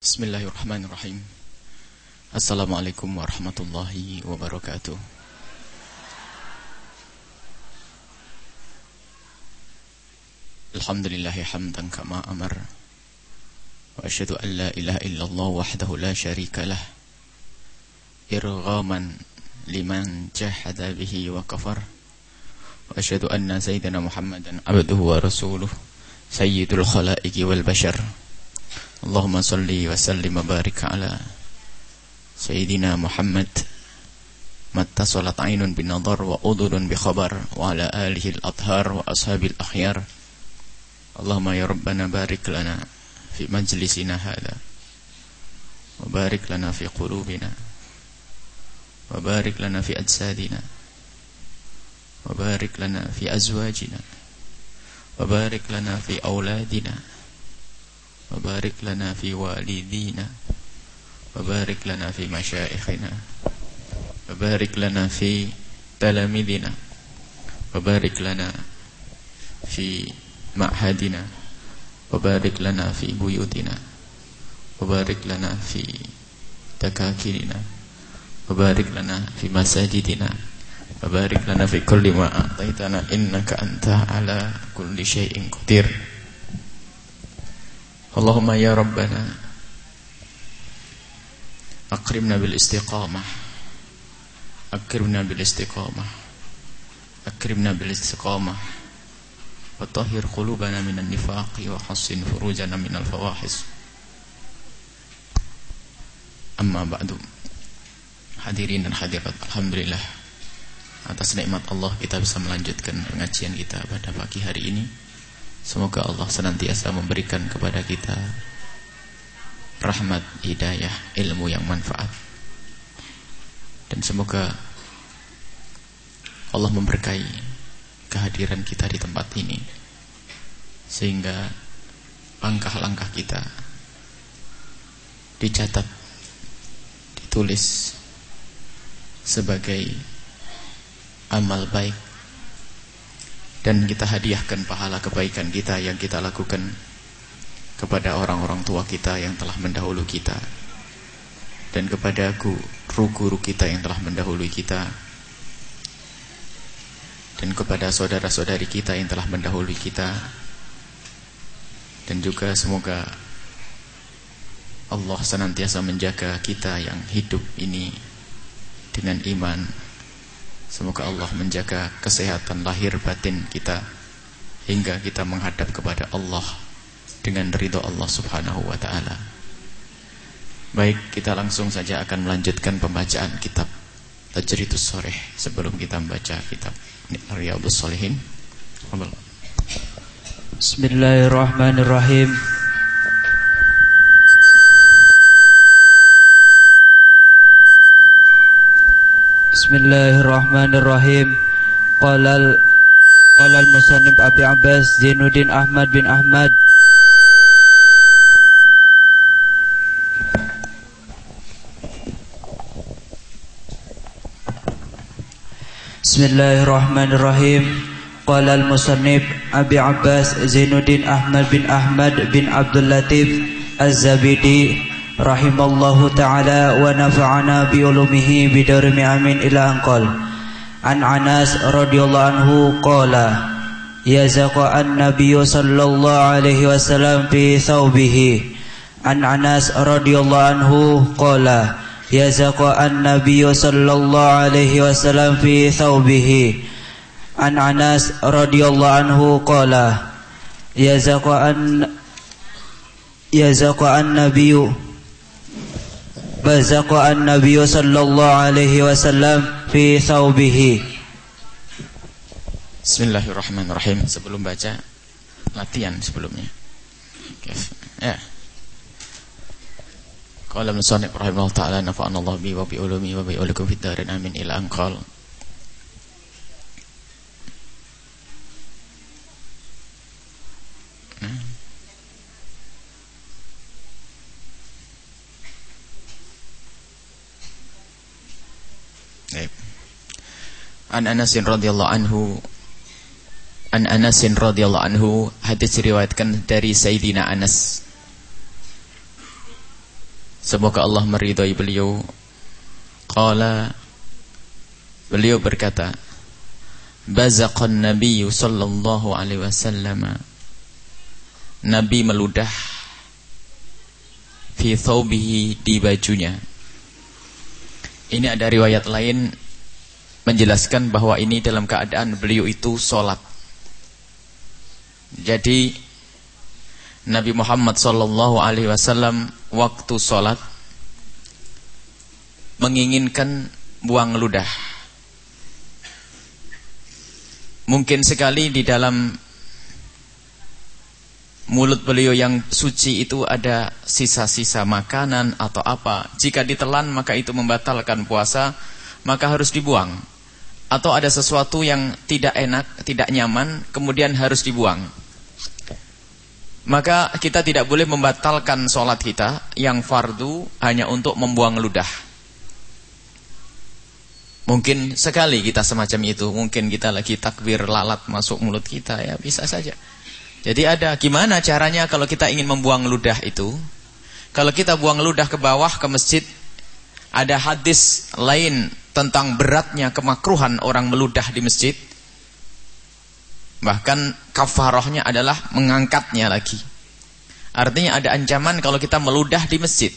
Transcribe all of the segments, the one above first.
Bismillahirrahmanirrahim Assalamualaikum warahmatullahi wabarakatuh Alhamdulillahi hamdan kama amar Wa ashadu an la ilaha illallah wahdahu la sharika lah Irghaman liman jahada bihi wa kafar Wa ashadu anna sayyidina muhammadan abduhu wa rasuluh Sayyidul khalaiki wal bashar اللهم صل وسلم وبارك على سيدنا محمد ما اتصلت عين بنظر وأذن بخبر وعلى آله الأطهار وأصحاب الأخيار. اللهم يا ربنا بارك لنا في مجلسنا هذا وبارك لنا في قلوبنا وبارك لنا في أجسادنا وبارك لنا في أزواجنا وبارك لنا في أولادنا وبارك لنا في والدينا وبارك لنا في مشائخنا وبارك لنا في تلاميذنا وبارك لنا في معهدنا وبارك لنا في بيوتنا وبارك لنا في تكاكلنا وبارك لنا في مساجدنا وبارك لنا في كل ما أعطيتنا إنك أنت على كل شيء قدير. Allahumma ya Rabbana Akrimna bil istiqamah Akrimna bil istiqamah Akrimna bil istiqamah Watahhir qulubana minan nifaqi Wa hassin furujana minal fawahis Amma ba'du. Hadirin dan hadirat Alhamdulillah. Atas nikmat Allah kita bisa melanjutkan pengajian kita pada pagi hari ini. Semoga Allah senantiasa memberikan kepada kita rahmat, hidayah, ilmu yang manfaat. Dan semoga Allah memberkahi kehadiran kita di tempat ini sehingga langkah-langkah kita dicatat ditulis sebagai amal baik dan kita hadiahkan pahala kebaikan kita yang kita lakukan kepada orang-orang tua kita yang telah mendahului kita. Dan kepada guru-guru kita yang telah mendahului kita. Dan kepada saudara-saudari kita yang telah mendahului kita. Dan juga semoga Allah senantiasa menjaga kita yang hidup ini dengan iman Semoga Allah menjaga kesehatan lahir batin kita hingga kita menghadap kepada Allah dengan ridho Allah Subhanahu wa taala. Baik, kita langsung saja akan melanjutkan pembacaan kitab Tajridus Sharih sebelum kita membaca kitab Riyadhus Shalihin. Bismillahirrahmanirrahim. Bismillahirrahmanirrahim. Qala qala al-musannif Abi Abbas Zainuddin Ahmad bin Ahmad Bismillahirrahmanirrahim. Qala al-musannif Abi Abbas Zainuddin Ahmad bin Ahmad bin Abdul Latif Az-Zabidi rahimallahu taala wa nafa'ana bi ulumihi bi darmi amin ila anqal an Anas radhiyallahu anhu qala yazaqa an nabiyyu sallallahu alaihi wasallam fi thawbihi. An Anas radhiyallahu anhu qala yazaqa an nabiyyu sallallahu alaihi wasallam fi thawbihi. An Anas radhiyallahu anhu qala yazaqa an yazaqa an nabiyyu bazaqa an-nabiy sallallahu alaihi wasallam fi thawbihi. Bismillahirrahmanirrahim. Sebelum baca latihan sebelumnya. Ya. Qala musannif rahimahullah ta'ala nafa'ana Allah bi wa bi ulumi wa bi ulikum fid amin ila anqal An Anas radhiyallahu anhu An Anas radhiyallahu anhu hadis diriwayatkan dari Sayyidina Anas Semoga Allah meridhai beliau. Qala beliau berkata, Bazaqan Nabi sallallahu alaihi wasallam. Nabi meludah fi thawbihi di bajunya. Ini ada riwayat lain menjelaskan bahwa ini dalam keadaan beliau itu sholat. Jadi Nabi Muhammad sallallahu alaihi wasallam waktu sholat menginginkan buang ludah. Mungkin sekali di dalam mulut beliau yang suci itu ada sisa-sisa makanan atau apa. Jika ditelan maka itu membatalkan puasa, maka harus dibuang. Atau ada sesuatu yang tidak enak, tidak nyaman, kemudian harus dibuang. Maka kita tidak boleh membatalkan sholat kita yang fardu hanya untuk membuang ludah. Mungkin sekali kita semacam itu, mungkin kita lagi takbir lalat masuk mulut kita ya bisa saja. Jadi ada gimana caranya kalau kita ingin membuang ludah itu? Kalau kita buang ludah ke bawah ke masjid, ada hadis lain tentang beratnya kemakruhan orang meludah di masjid. Bahkan kafarohnya adalah mengangkatnya lagi. Artinya ada ancaman kalau kita meludah di masjid.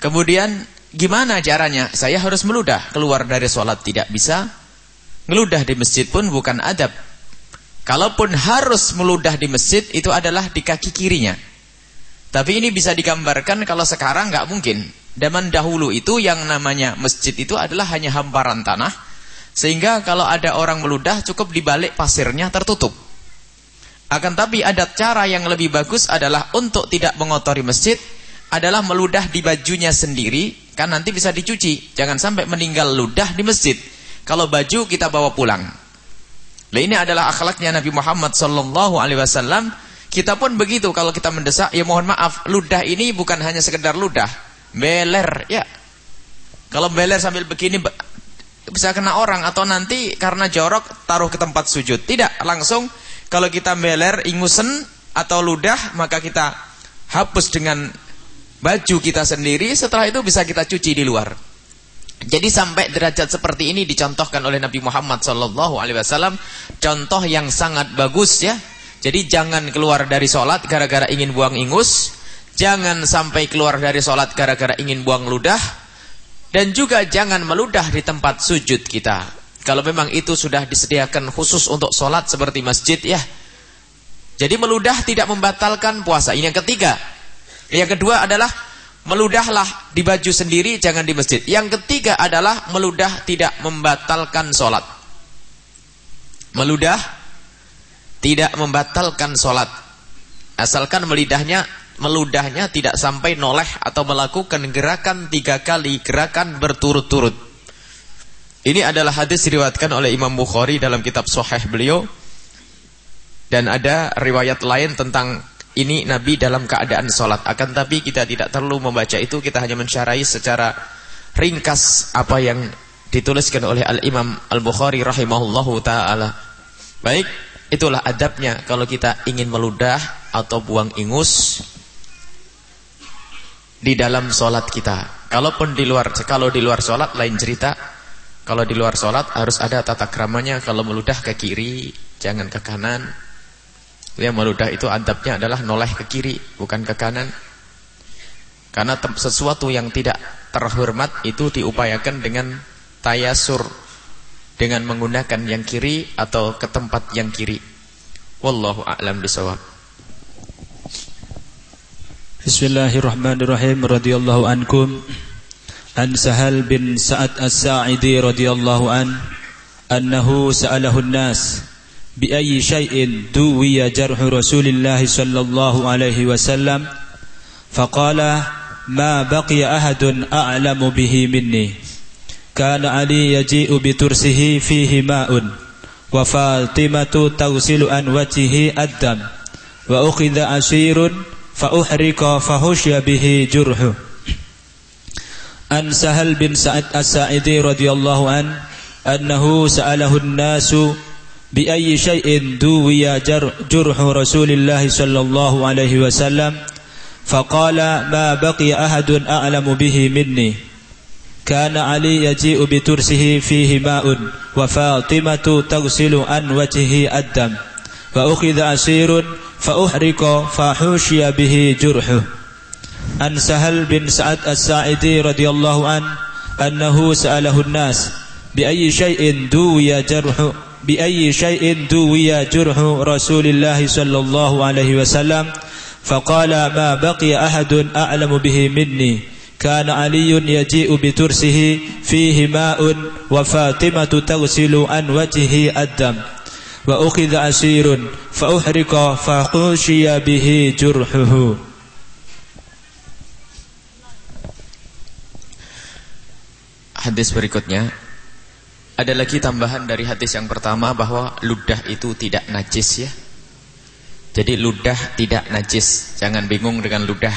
Kemudian gimana caranya? Saya harus meludah. Keluar dari sholat tidak bisa. Meludah di masjid pun bukan adab. Kalaupun harus meludah di masjid, itu adalah di kaki kirinya. Tapi ini bisa digambarkan kalau sekarang nggak mungkin. Zaman dahulu itu yang namanya masjid itu adalah hanya hamparan tanah sehingga kalau ada orang meludah cukup dibalik pasirnya tertutup. Akan tapi ada cara yang lebih bagus adalah untuk tidak mengotori masjid adalah meludah di bajunya sendiri kan nanti bisa dicuci. Jangan sampai meninggal ludah di masjid. Kalau baju kita bawa pulang. Nah ini adalah akhlaknya Nabi Muhammad sallallahu alaihi wasallam. Kita pun begitu kalau kita mendesak ya mohon maaf ludah ini bukan hanya sekedar ludah, beler ya. Kalau beler sambil begini bisa kena orang atau nanti karena jorok taruh ke tempat sujud. Tidak, langsung kalau kita meler ingusen atau ludah maka kita hapus dengan baju kita sendiri setelah itu bisa kita cuci di luar. Jadi sampai derajat seperti ini dicontohkan oleh Nabi Muhammad sallallahu alaihi wasallam contoh yang sangat bagus ya. Jadi jangan keluar dari sholat gara-gara ingin buang ingus, jangan sampai keluar dari sholat gara-gara ingin buang ludah, dan juga jangan meludah di tempat sujud kita. Kalau memang itu sudah disediakan khusus untuk sholat seperti masjid ya. Jadi meludah tidak membatalkan puasa. Ini yang ketiga. Yang kedua adalah meludahlah di baju sendiri jangan di masjid. Yang ketiga adalah meludah tidak membatalkan sholat. Meludah tidak membatalkan sholat. Asalkan melidahnya meludahnya tidak sampai noleh atau melakukan gerakan tiga kali gerakan berturut-turut. Ini adalah hadis diriwayatkan oleh Imam Bukhari dalam kitab Sahih beliau. Dan ada riwayat lain tentang ini Nabi dalam keadaan sholat. Akan tapi kita tidak perlu membaca itu, kita hanya mensyarahi secara ringkas apa yang dituliskan oleh Al-Imam Al-Bukhari rahimahullahu ta'ala. Baik, itulah adabnya kalau kita ingin meludah atau buang ingus di dalam sholat kita. Kalaupun di luar, kalau di luar sholat lain cerita. Kalau di luar sholat harus ada tata keramanya. Kalau meludah ke kiri, jangan ke kanan. Yang meludah itu adabnya adalah noleh ke kiri, bukan ke kanan. Karena sesuatu yang tidak terhormat itu diupayakan dengan tayasur. Dengan menggunakan yang kiri atau ke tempat yang kiri. Wallahu a'lam bisawab. Bismillahirrahmanirrahim radhiyallahu ankum an Sahal bin Sa'ad As-Sa'idi radhiyallahu an annahu sa'alahu an-nas bi ayyi shay'in duwiya jarhu Rasulillah sallallahu alaihi wasallam faqala ma baqiya ahadun a'lamu bihi minni bi tursihi fihi ma'un wa Fatimatu tawsilu an wajhihi ad-dam wa ukhidha asirun فأحرق فهشي به جرحه عن سهل بن سعد الساعدي رضي الله عنه أنه سأله الناس بأي شيء دوي جرح رسول الله صلى الله عليه وسلم فقال ما بقي أحد أعلم به مني. كان علي يجيء بترسه فيه ماء وفاطمة تغسل عن وجهه الدم. فأخذ أسير فأحرق فحوشي به جرحه. عن سهل بن سعد الساعدي رضي الله عنه أنه سأله الناس بأي شيء دوي جرح بأي شيء دوي جرح رسول الله صلى الله عليه وسلم؟ فقال ما بقي أحد أعلم به مني. كان علي يجيء بترسه فيه ماء وفاطمة تغسل عن وجهه الدم وأخذ أسير فأحرق فحوشي به جرحه Hadis berikutnya ada lagi tambahan dari hadis yang pertama bahwa ludah itu tidak najis ya. Jadi ludah tidak najis. Jangan bingung dengan ludah.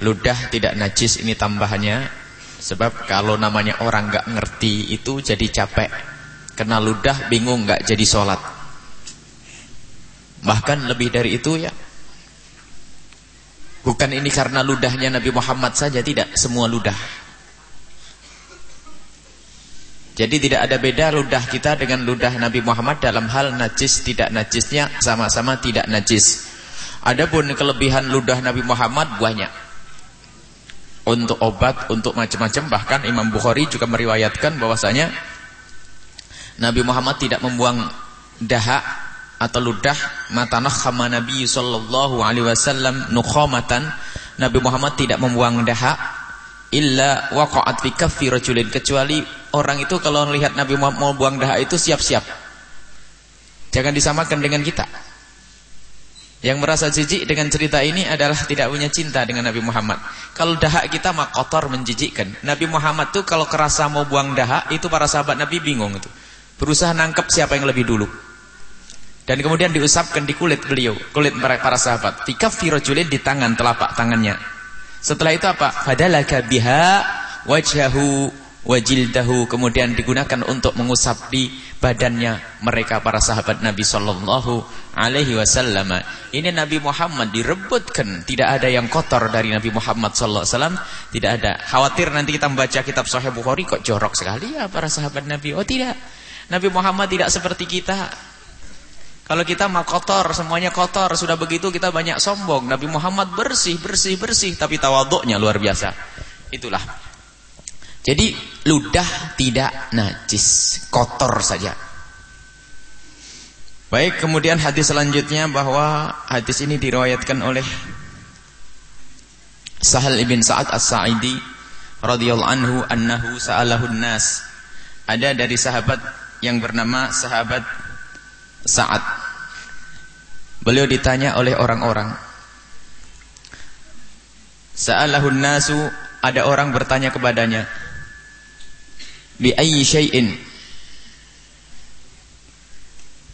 Ludah tidak najis ini tambahannya sebab kalau namanya orang nggak ngerti itu jadi capek. Kena ludah bingung nggak jadi sholat. Bahkan lebih dari itu ya. Bukan ini karena ludahnya Nabi Muhammad saja tidak semua ludah. Jadi tidak ada beda ludah kita dengan ludah Nabi Muhammad dalam hal najis tidak najisnya sama-sama tidak najis. Adapun kelebihan ludah Nabi Muhammad banyak. Untuk obat, untuk macam-macam bahkan Imam Bukhari juga meriwayatkan bahwasanya Nabi Muhammad tidak membuang dahak atau ludah matanah khama Nabi sallallahu alaihi wasallam nukhamatan Nabi Muhammad tidak membuang dahak illa waqa'at fi kaffi rajulin kecuali orang itu kalau melihat Nabi Muhammad mau buang dahak itu siap-siap. Jangan disamakan dengan kita. Yang merasa jijik dengan cerita ini adalah tidak punya cinta dengan Nabi Muhammad. Kalau dahak kita mah kotor menjijikkan. Nabi Muhammad tuh kalau kerasa mau buang dahak itu para sahabat Nabi bingung itu. Berusaha nangkep siapa yang lebih dulu. Dan kemudian diusapkan di kulit beliau, kulit para, sahabat. Tikaffi rajulin di tangan telapak tangannya. Setelah itu apa? Fadalaka biha wajhahu wajildahu kemudian digunakan untuk mengusap di badannya mereka para sahabat Nabi sallallahu alaihi wasallam. Ini Nabi Muhammad direbutkan, tidak ada yang kotor dari Nabi Muhammad sallallahu alaihi wasallam, tidak ada. Khawatir nanti kita membaca kitab Sahih Bukhari kok jorok sekali ya para sahabat Nabi. Oh tidak. Nabi Muhammad tidak seperti kita. Kalau kita mah kotor, semuanya kotor, sudah begitu kita banyak sombong. Nabi Muhammad bersih, bersih, bersih, tapi tawaduknya luar biasa. Itulah jadi ludah tidak najis, kotor saja. Baik, kemudian hadis selanjutnya bahwa hadis ini diriwayatkan oleh Sahal ibn Sa'ad As-Sa'idi radhiyallahu anhu annahu sa'alahu nas. Ada dari sahabat yang bernama sahabat Sa'ad. Beliau ditanya oleh orang-orang. Sa'alahu nasu ada orang bertanya kepadanya bi ayyi syai'in.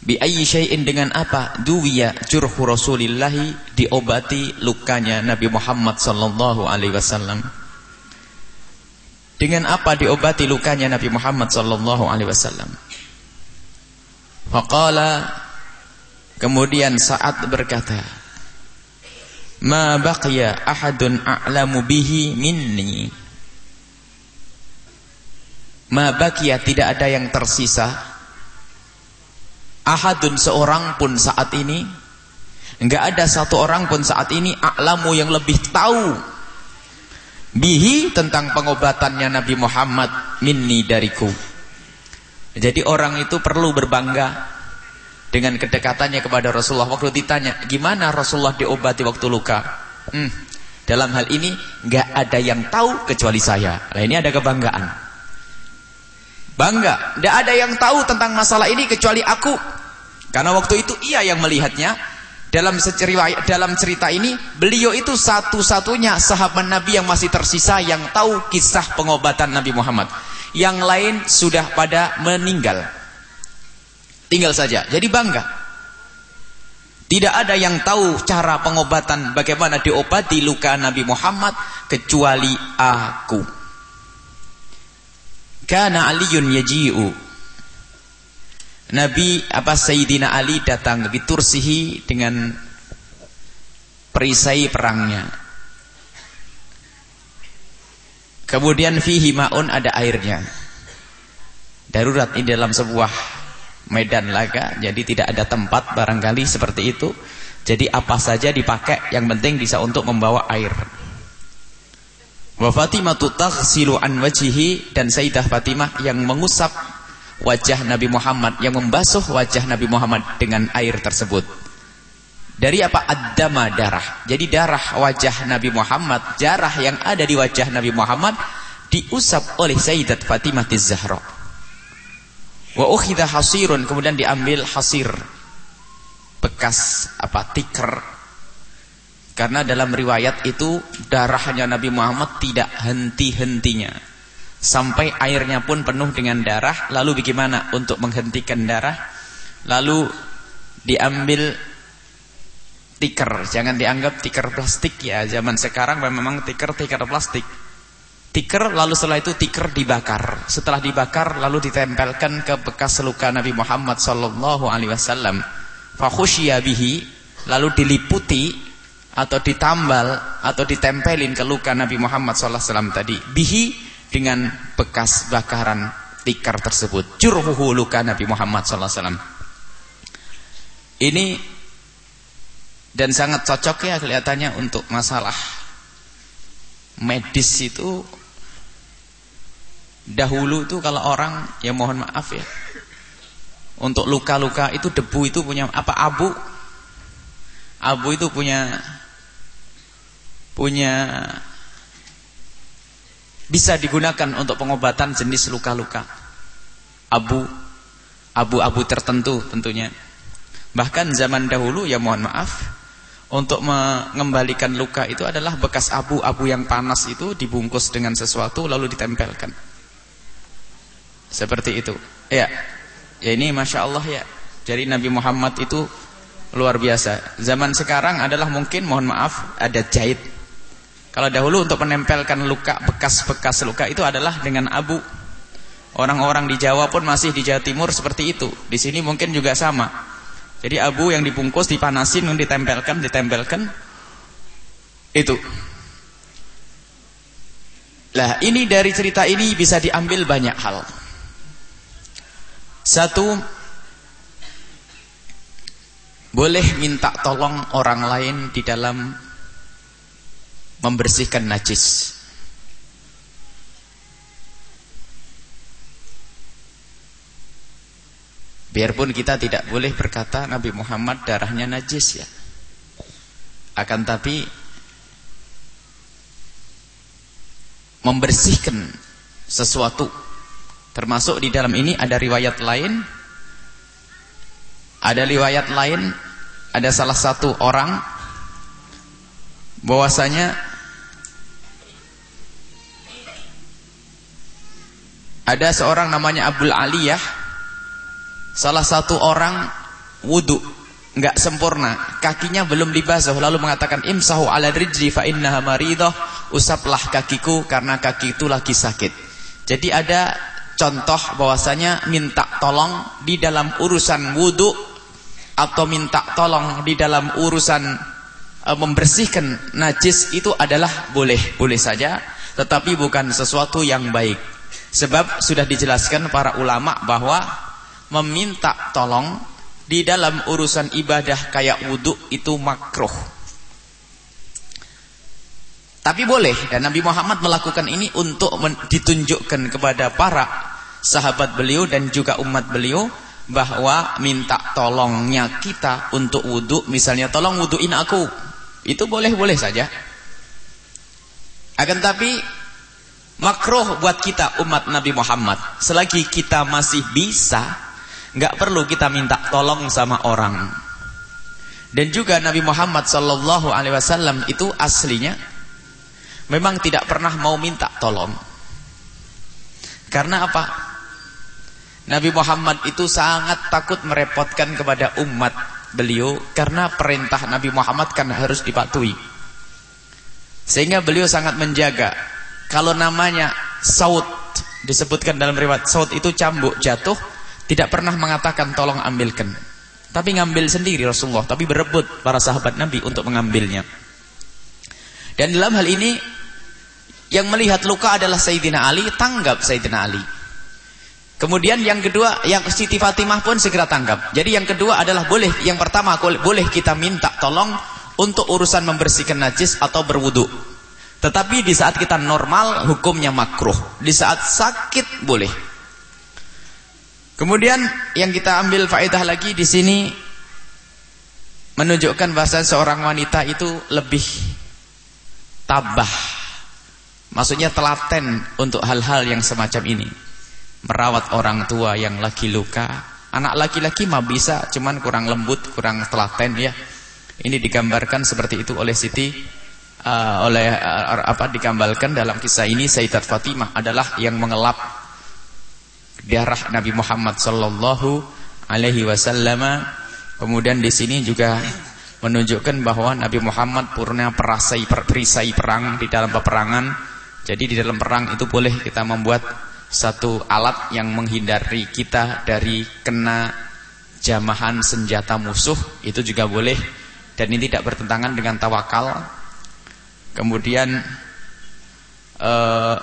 Bi ayyi syai'in dengan apa? Duwiya jurhu rasulillahi diobati lukanya Nabi Muhammad sallallahu alaihi wasallam. Dengan apa diobati lukanya Nabi Muhammad sallallahu alaihi wasallam? Faqala kemudian saat berkata ma baqiya ahadun a'lamu bihi minni ma bakia tidak ada yang tersisa. Ahadun seorang pun saat ini. Enggak ada satu orang pun saat ini a'lamu yang lebih tahu bihi tentang pengobatannya Nabi Muhammad minni dariku. Jadi orang itu perlu berbangga dengan kedekatannya kepada Rasulullah. Waktu ditanya gimana Rasulullah diobati waktu luka? Hmm, dalam hal ini enggak ada yang tahu kecuali saya. Nah ini ada kebanggaan Bangga. Tidak ada yang tahu tentang masalah ini kecuali aku. Karena waktu itu ia yang melihatnya. Dalam cerita, dalam cerita ini, beliau itu satu-satunya sahabat Nabi yang masih tersisa yang tahu kisah pengobatan Nabi Muhammad. Yang lain sudah pada meninggal. Tinggal saja. Jadi bangga. Tidak ada yang tahu cara pengobatan bagaimana diobati luka Nabi Muhammad kecuali aku. Kana Aliyun yaji'u. Nabi apa Sayyidina Ali datang ke Tursihi dengan perisai perangnya. Kemudian fihi ma'un ada airnya. Darurat di dalam sebuah medan laga, jadi tidak ada tempat barangkali seperti itu. Jadi apa saja dipakai, yang penting bisa untuk membawa air. Wa Fatimah taghsilu an wajhihi dan Sayyidah Fatimah yang mengusap wajah Nabi Muhammad, yang membasuh wajah Nabi Muhammad dengan air tersebut. Dari apa? Ad-dama darah. Jadi darah wajah Nabi Muhammad, darah yang ada di wajah Nabi Muhammad diusap oleh Sayyidat Fatimah Zahra. Wa ukhidha hasirun, kemudian diambil hasir bekas apa tikar karena dalam riwayat itu darahnya Nabi Muhammad tidak henti-hentinya. Sampai airnya pun penuh dengan darah. Lalu bagaimana untuk menghentikan darah? Lalu diambil tikar jangan dianggap tikar plastik ya. Zaman sekarang memang tikar tikar plastik. Tikar lalu setelah itu tikar dibakar. Setelah dibakar lalu ditempelkan ke bekas luka Nabi Muhammad sallallahu alaihi lalu diliputi atau ditambal atau ditempelin ke luka Nabi Muhammad SAW tadi bihi dengan bekas bakaran tikar tersebut. Jurhuhu luka Nabi Muhammad SAW ini dan sangat cocok ya kelihatannya untuk masalah medis itu. Dahulu itu kalau orang ya mohon maaf ya untuk luka-luka itu debu itu punya apa abu? Abu itu punya punya bisa digunakan untuk pengobatan jenis luka-luka. Abu abu-abu tertentu tentunya. Bahkan zaman dahulu ya mohon maaf untuk mengembalikan luka itu adalah bekas abu-abu yang panas itu dibungkus dengan sesuatu lalu ditempelkan. Seperti itu. Ya. Ya ini Masya Allah ya Jadi Nabi Muhammad itu luar biasa Zaman sekarang adalah mungkin mohon maaf ada jahit Kalau dahulu untuk menempelkan luka Bekas-bekas luka itu adalah dengan abu. Orang-orang di Jawa pun masih di Jawa Timur seperti itu. Di sini mungkin juga sama. Jadi abu yang dibungkus dipanasin Ditempelkan, ditempelkan. Itu. Lah ini dari cerita ini bisa diambil banyak hal. Satu boleh minta tolong orang lain di dalam membersihkan najis. Biarpun kita tidak boleh berkata Nabi Muhammad darahnya najis ya. Akan tapi membersihkan sesuatu Termasuk di dalam ini ada riwayat lain. Ada riwayat lain, ada salah satu orang bahwasanya ada seorang namanya Abdul Aliyah salah satu orang wudu nggak sempurna. Kakinya belum dibasuh lalu mengatakan imsahu ala rijli fa innaha maridah usaplah kakiku karena kaki itu lagi sakit. Jadi ada contoh bahwasanya minta tolong di dalam urusan wudhu atau minta tolong di dalam urusan membersihkan najis itu adalah boleh boleh saja tetapi bukan sesuatu yang baik. Sebab sudah dijelaskan para ulama bahwa meminta tolong di dalam urusan ibadah kayak wudhu itu makruh. Tapi boleh dan Nabi Muhammad melakukan ini untuk ditunjukkan kepada para sahabat beliau dan juga umat beliau bahwa minta tolongnya kita untuk wudhu misalnya tolong wudhuin aku itu boleh-boleh saja akan tapi makruh buat kita umat Nabi Muhammad selagi kita masih bisa nggak perlu kita minta tolong sama orang dan juga Nabi Muhammad Sallallahu Alaihi Wasallam itu aslinya memang tidak pernah mau minta tolong. Karena apa? Nabi Muhammad itu sangat takut merepotkan kepada umat beliau karena perintah Nabi Muhammad kan harus dipatuhi. Sehingga beliau sangat menjaga kalau namanya saut disebutkan dalam riwayat saut itu cambuk jatuh tidak pernah mengatakan tolong ambilkan. Tapi ngambil sendiri Rasulullah, tapi berebut para sahabat Nabi untuk mengambilnya. Dan dalam hal ini Yang melihat luka adalah Sayyidina Ali, tanggap Sayyidina Ali. Kemudian yang kedua, yang Siti Fatimah pun segera tanggap. Jadi yang kedua adalah boleh, yang pertama boleh kita minta tolong untuk urusan membersihkan najis atau berwudu. Tetapi di saat kita normal, hukumnya makruh. Di saat sakit, boleh. Kemudian yang kita ambil faedah lagi di sini menunjukkan bahasa seorang wanita itu lebih tabah. Maksudnya telaten untuk hal-hal yang semacam ini. Merawat orang tua yang lagi luka. Anak laki-laki mah bisa, cuman kurang lembut, kurang telaten ya. Ini digambarkan seperti itu oleh Siti uh, oleh uh, apa digambarkan dalam kisah ini Sayyidat Fatimah adalah yang mengelap darah Nabi Muhammad sallallahu alaihi wasallam. Kemudian di sini juga menunjukkan bahwa Nabi Muhammad purna perasai perisai perang di dalam peperangan. Jadi di dalam perang itu boleh kita membuat satu alat yang menghindari kita dari kena jamahan senjata musuh itu juga boleh. Dan ini tidak bertentangan dengan tawakal. Kemudian uh,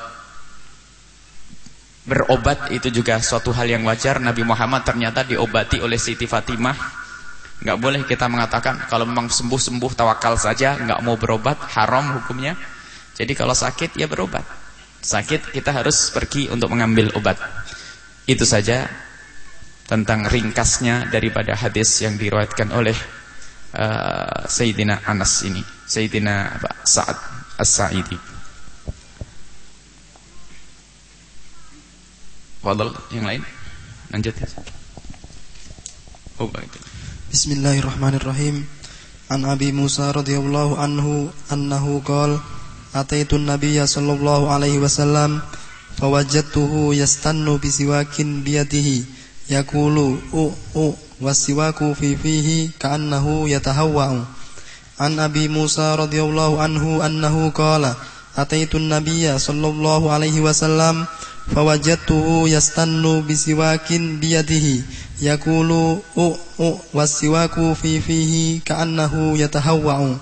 berobat itu juga suatu hal yang wajar. Nabi Muhammad ternyata diobati oleh Siti Fatimah. Nggak boleh kita mengatakan kalau memang sembuh-sembuh tawakal saja nggak mau berobat haram hukumnya. Jadi kalau sakit ya berobat sakit kita harus pergi untuk mengambil obat. Itu saja tentang ringkasnya daripada hadis yang diriwayatkan oleh uh, Sayyidina Anas ini Sayyidina Sa'ad As-Sa'idi. Fadal yang lain? Lanjut ya. Oh baik. Bismillahirrahmanirrahim. An Abi Musa radhiyallahu anhu annahu qala ataitu an-nabiyya sallallahu alaihi wasallam fawajadtuhu yastannu bisiwakin biyadihi yaqulu u u wasiwaku fi fihi ka'annahu yatahawwa'u an abi Musa radhiyallahu anhu annahu qala ataitu an-nabiyya sallallahu alaihi wasallam fawajadtuhu yastannu bisiwakin biyadihi yaqulu u u wasiwaku fi fihi ka'annahu yatahawwa'u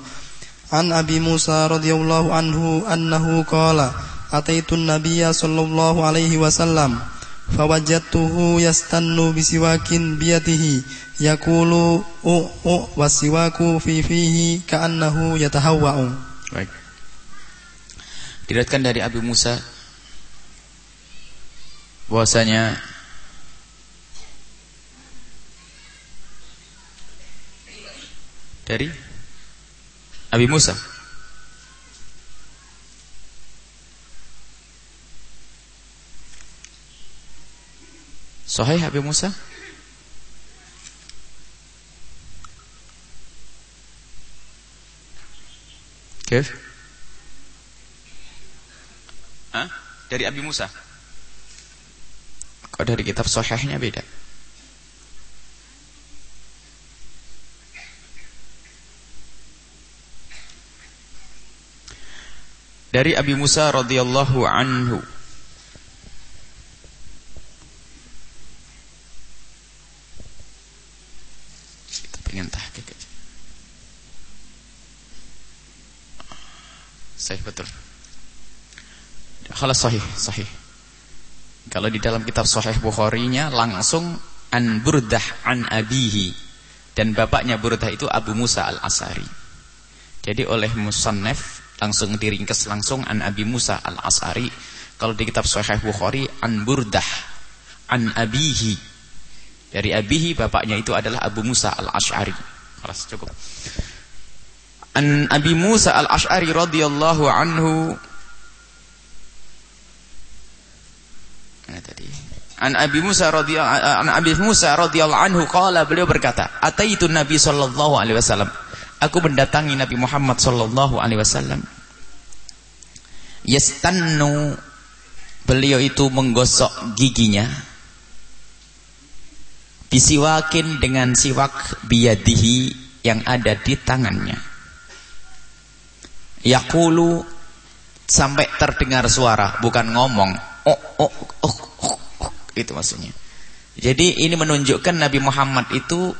an abi Musa radhiyallahu anhu annahu qala ataitu an-nabiyya sallallahu alaihi wasallam fawajadtuhu yastannu bisiwakin biyadihi yaqulu u u wasiwaku fi fihi ka'annahu yatahawwa'u baik. Diriwayatkan dari Abu Musa bahwasanya dari Abi Musa Sahih Abi Musa? Kif? Hah? Dari Abi Musa? Kok dari kitab sahihnya beda? Dari Abi Musa radhiyallahu anhu pengen tahqiq aja. Sahih betul. Kalau sahih, sahih. Kalau di dalam kitab Sahih Bukhari-nya langsung an Burdah an abihi dan bapaknya Burdah itu Abu Musa al-Asari. Jadi oleh musannaf langsung diringkas langsung an Abi Musa al-Asari. Kalau di kitab Sahih Bukhari an Burdah an abihi dari abihi bapaknya itu adalah Abu Musa al-Ash'ari. Kelas cukup. An Abi Musa al-Ash'ari radhiyallahu anhu Mana tadi? An Abi Musa radhiyallahu an Abi Musa radhiyallahu anhu qala beliau berkata, "Ataitu Nabi sallallahu alaihi wasallam." Aku mendatangi Nabi Muhammad sallallahu alaihi wasallam. Yastannu beliau itu menggosok giginya Disiwakin dengan siwak biyadihi yang ada di tangannya. Yakulu sampai terdengar suara, bukan ngomong. Oh, oh, oh, oh, oh. Itu maksudnya. Jadi ini menunjukkan Nabi Muhammad itu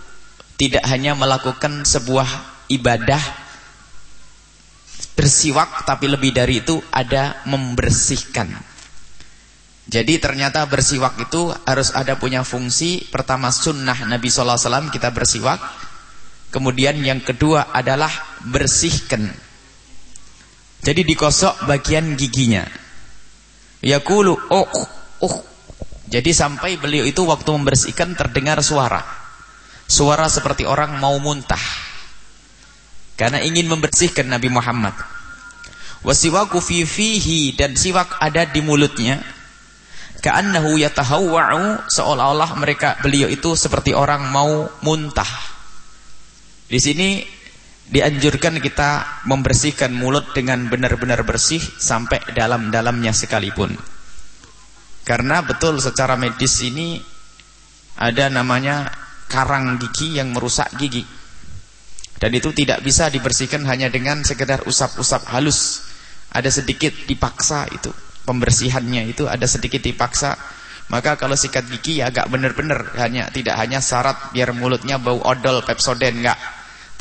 tidak hanya melakukan sebuah ibadah bersiwak tapi lebih dari itu ada membersihkan. Jadi ternyata bersiwak itu harus ada punya fungsi pertama sunnah Nabi Sallallahu Alaihi Wasallam kita bersiwak. Kemudian yang kedua adalah bersihkan. Jadi dikosok bagian giginya. Yakulu oh oh. Jadi sampai beliau itu waktu membersihkan terdengar suara. Suara seperti orang mau muntah. Karena ingin membersihkan Nabi Muhammad. Wasiwaku fi fihi dan siwak ada di mulutnya. Ka'annahu yatahawwa'u seolah-olah mereka beliau itu seperti orang mau muntah. Di sini dianjurkan kita membersihkan mulut dengan benar-benar bersih sampai dalam-dalamnya sekalipun. Karena betul secara medis ini ada namanya karang gigi yang merusak gigi. Dan itu tidak bisa dibersihkan hanya dengan sekedar usap-usap halus. Ada sedikit dipaksa itu. Pembersihannya itu ada sedikit dipaksa. Maka kalau sikat gigi ya agak benar-benar hanya tidak hanya syarat biar mulutnya bau odol Pepsodent enggak.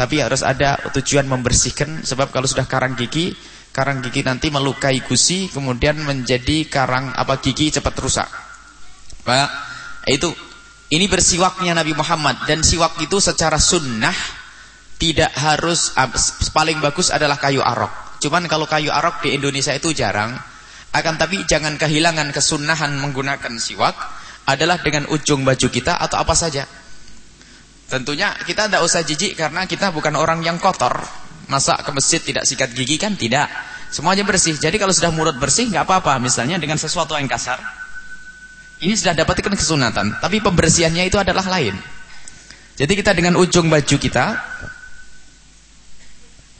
Tapi harus ada tujuan membersihkan sebab kalau sudah karang gigi, karang gigi nanti melukai gusi kemudian menjadi karang apa gigi cepat rusak. Pak, itu ini bersiwaknya Nabi Muhammad dan siwak itu secara sunnah tidak harus paling bagus adalah kayu arok. Cuman kalau kayu arok di Indonesia itu jarang. Akan tapi jangan kehilangan kesunahan menggunakan siwak adalah dengan ujung baju kita atau apa saja. Tentunya kita tidak usah jijik karena kita bukan orang yang kotor. Masa ke masjid tidak sikat gigi kan tidak. Semuanya bersih. Jadi kalau sudah mulut bersih nggak apa-apa. Misalnya dengan sesuatu yang kasar. Ini sudah dapatkan kesunatan. Tapi pembersihannya itu adalah lain. Jadi kita dengan ujung baju kita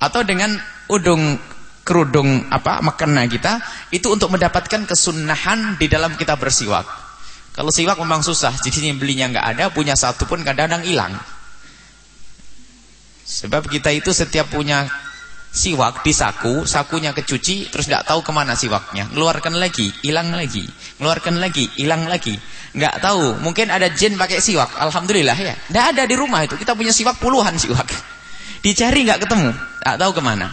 atau dengan udung kerudung apa mekena kita itu untuk mendapatkan kesunahan di dalam kita bersiwak. Kalau siwak memang susah, di sini belinya nggak ada, punya satu pun kadang-kadang hilang. Sebab kita itu setiap punya siwak di saku, sakunya kecuci, terus nggak tahu ke mana siwaknya, keluarkan lagi, hilang lagi, keluarkan lagi, hilang lagi, nggak tahu. Mungkin ada jin pakai siwak, alhamdulillah ya. Nggak ada di rumah itu, kita punya siwak puluhan siwak. Dicari nggak ketemu, nggak tahu ke mana.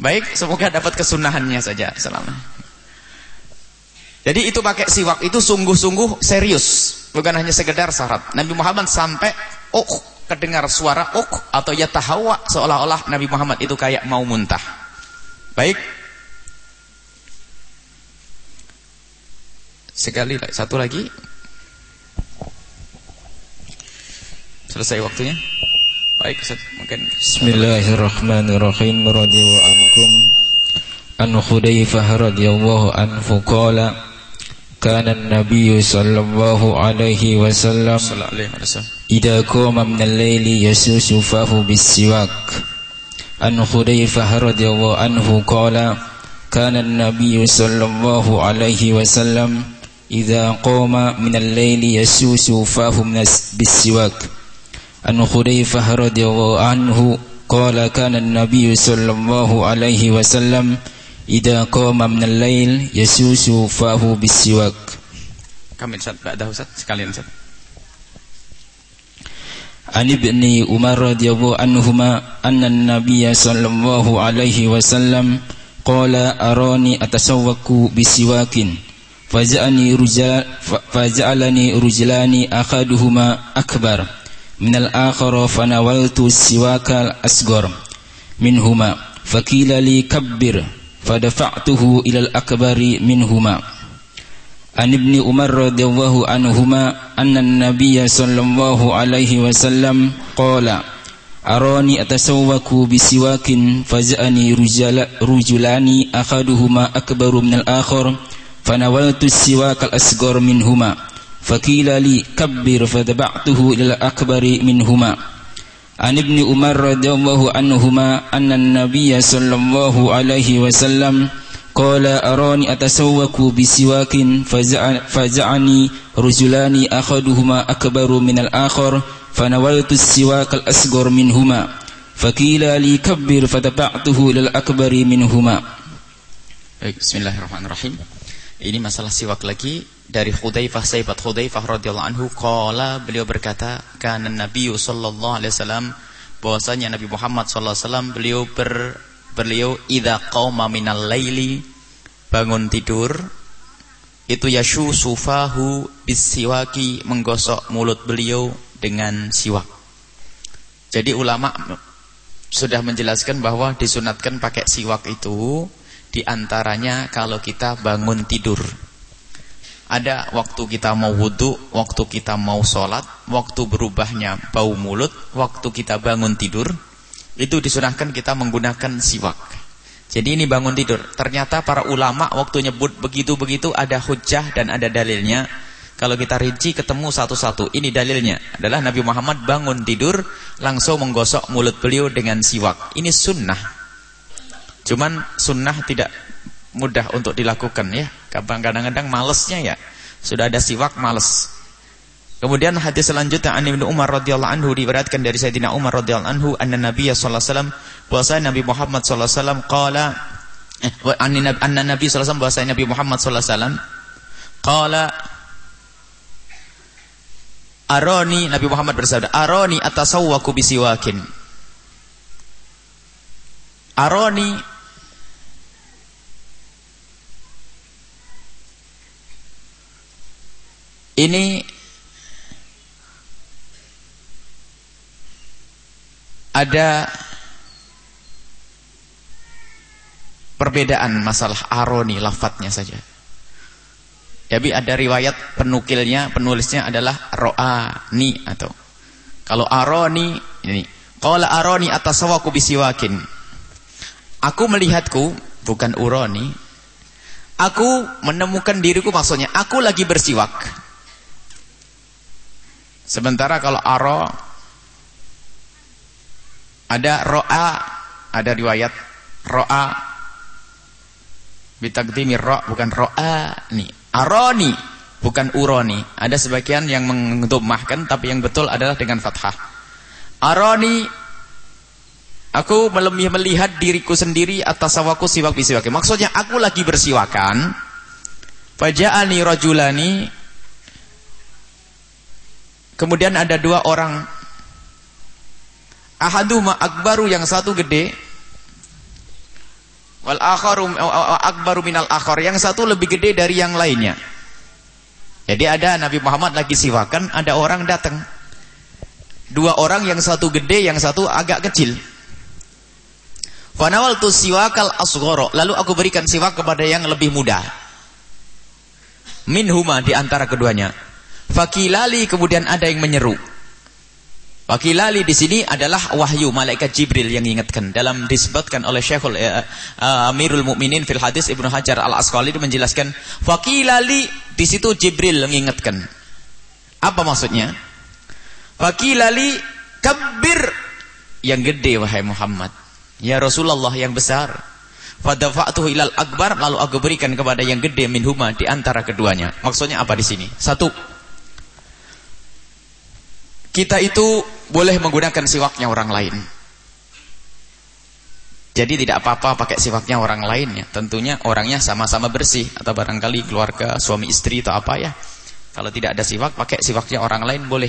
Baik, semoga dapat kesunahannya saja. Selamat. Jadi itu pakai siwak itu sungguh-sungguh serius, bukan hanya sekedar syarat. Nabi Muhammad sampai oh kedengar suara oh atau ya tahawa seolah-olah Nabi Muhammad itu kayak mau muntah. Baik. Sekali satu lagi. Selesai waktunya. Baik Ustaz, mungkin Bismillahirrahmanirrahim radhiyallahu ankum an Khudaifah radhiyallahu anhu qala kana an-nabiy sallallahu alaihi wasallam idza qama min al-laili yasusu fahu bis-siwak an Khudaifah radhiyallahu anhu qala kana an-nabiy sallallahu alaihi wasallam idza qama min al-laili yasusu fahu bis-siwak عن خليفة رضي الله عنه قال كان النبي صلى الله عليه وسلم إذا قام من الليل يسوس فاه بالسواك. كمل Ustaz, بعده Ustaz, sekalian Ustaz. عن ابن عمر رضي الله عنهما أن النبي صلى الله عليه وسلم قال أراني أتسوق بسواك. فجعلني رجلان أحدهما أكبر. من الآخر فنولت السواك الأصغر منهما فقيل لي كبر فدفعته إلى الأكبر منهما. عن ابن عمر رضي الله عنهما أن النبي صلى الله عليه وسلم قال أراني أتسوك بسواك فجاءني رجل رجلان أحدهما أكبر من الآخر فنولت السواك الأصغر منهما. فقيل لي كبر فدبعته إلى الأكبر منهما. عن ابن عمر رضي الله عنهما أن النبي صلى الله عليه وسلم قال أراني أتسوك بسواك فجعني رجلان أحدهما أكبر من الآخر فنولت السواك الأصغر منهما. فقيل لي كبر فدفعته إلى الأكبر منهما. بسم الله الرحمن الرحيم. Ini masalah siwak lagi dari Khudaifah Saibat Khudaifah radhiyallahu anhu qala beliau berkata kana Nabi sallallahu alaihi wasallam bahwasanya Nabi Muhammad sallallahu alaihi wasallam beliau ber beliau idza qauma minal laili bangun tidur itu yashu sufahu bisiwaki menggosok mulut beliau dengan siwak. Jadi ulama sudah menjelaskan bahwa disunatkan pakai siwak itu di antaranya kalau kita bangun tidur. Ada waktu kita mau wudhu, waktu kita mau sholat, waktu berubahnya bau mulut, waktu kita bangun tidur, itu disunahkan kita menggunakan siwak. Jadi ini bangun tidur. Ternyata para ulama waktu nyebut begitu-begitu ada hujah dan ada dalilnya. Kalau kita rinci ketemu satu-satu. Ini dalilnya adalah Nabi Muhammad bangun tidur langsung menggosok mulut beliau dengan siwak. Ini sunnah. Cuman sunnah tidak mudah untuk dilakukan ya. Kadang-kadang malesnya ya. Sudah ada siwak males. Kemudian hadis selanjutnya an Ibnu Umar radhiyallahu anhu diberatkan dari Sayyidina Umar radhiyallahu anhu anna Nabi sallallahu alaihi wasallam Nabi Muhammad sallallahu alaihi wasallam qala eh anna Nabi sallallahu alaihi Nabi Muhammad sallallahu alaihi wasallam Aroni Nabi Muhammad bersabda Aroni atasawwaku bisiwakin Aroni Ini ada perbedaan masalah aroni lafadznya saja. Jadi ada riwayat penukilnya, penulisnya adalah ro'ani atau kalau aroni ini qala aroni atasawaku bisiwakin. Aku melihatku bukan uroni. Aku menemukan diriku maksudnya aku lagi bersiwak. Sementara kalau aro ada ro'a, ada riwayat ro'a bitaqdimi ro bukan ro'a nih. Aroni bukan uroni. Ada sebagian yang mengdomahkan tapi yang betul adalah dengan fathah. Aroni aku melihat diriku sendiri atas sawaku siwak bisiwak. Maksudnya aku lagi bersiwakan. Faja'ani rajulani Kemudian ada dua orang. Ahaduma akbaru yang satu gede. Wal akharu akbaru minal akhar. Yang satu lebih gede dari yang lainnya. Jadi ada Nabi Muhammad lagi siwakan, ada orang datang. Dua orang yang satu gede, yang satu agak kecil. Fanawal tu siwakal asghara. Lalu aku berikan siwak kepada yang lebih muda. Minhuma di antara keduanya. Fakilali kemudian ada yang menyeru. Fakilali di sini adalah wahyu malaikat Jibril yang ingatkan. Dalam disebutkan oleh Syekhul uh, uh, Amirul Mukminin fil hadis Ibnu Hajar Al Asqalani menjelaskan fakilali di situ Jibril mengingatkan. Apa maksudnya? Fakilali kabir yang gede wahai Muhammad. Ya Rasulullah yang besar. Fadafa'tuhu ilal akbar lalu aku berikan kepada yang gede minhuma di antara keduanya. Maksudnya apa di sini? Satu, kita itu boleh menggunakan siwaknya orang lain. Jadi tidak apa-apa pakai siwaknya orang lain ya. Tentunya orangnya sama-sama bersih atau barangkali keluarga suami istri atau apa ya. Kalau tidak ada siwak pakai siwaknya orang lain boleh.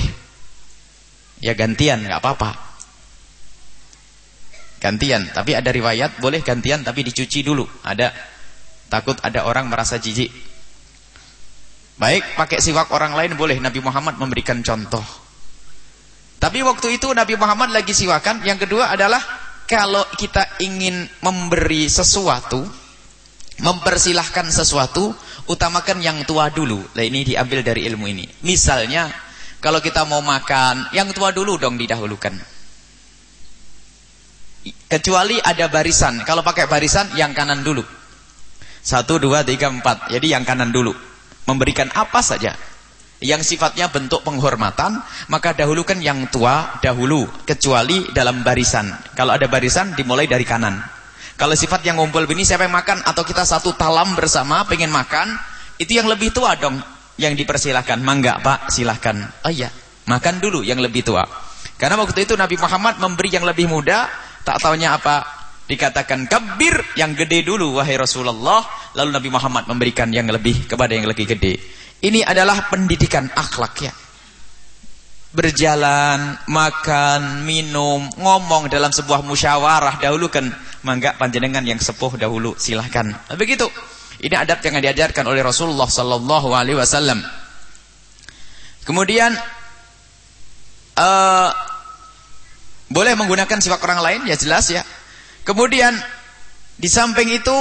Ya gantian nggak apa-apa. Gantian, tapi ada riwayat boleh gantian tapi dicuci dulu. Ada takut ada orang merasa jijik. Baik, pakai siwak orang lain boleh. Nabi Muhammad memberikan contoh. Tapi waktu itu Nabi Muhammad lagi siwakan. Yang kedua adalah kalau kita ingin memberi sesuatu, mempersilahkan sesuatu, utamakan yang tua dulu. Nah ini diambil dari ilmu ini. Misalnya, kalau kita mau makan, yang tua dulu dong didahulukan. Kecuali ada barisan. Kalau pakai barisan, yang kanan dulu. Satu, dua, tiga, empat. Jadi yang kanan dulu. Memberikan apa saja yang sifatnya bentuk penghormatan, maka dahulukan yang tua dahulu, kecuali dalam barisan. Kalau ada barisan, dimulai dari kanan. Kalau sifat yang ngumpul begini, siapa yang makan? Atau kita satu talam bersama, pengen makan, itu yang lebih tua dong, yang dipersilahkan. Mangga pak, silahkan. Oh iya, makan dulu yang lebih tua. Karena waktu itu Nabi Muhammad memberi yang lebih muda, tak taunya apa? Dikatakan kabir, yang gede dulu, wahai Rasulullah. Lalu Nabi Muhammad memberikan yang lebih kepada yang lebih gede. Ini adalah pendidikan akhlak ya. berjalan, makan, minum, ngomong dalam sebuah musyawarah dahulu kan mangga panjenengan yang sepuh dahulu silahkan. Nah, begitu. Ini adab yang diajarkan oleh Rasulullah sallallahu alaihi wasallam. Kemudian uh, boleh menggunakan siwak orang lain ya jelas ya. Kemudian di samping itu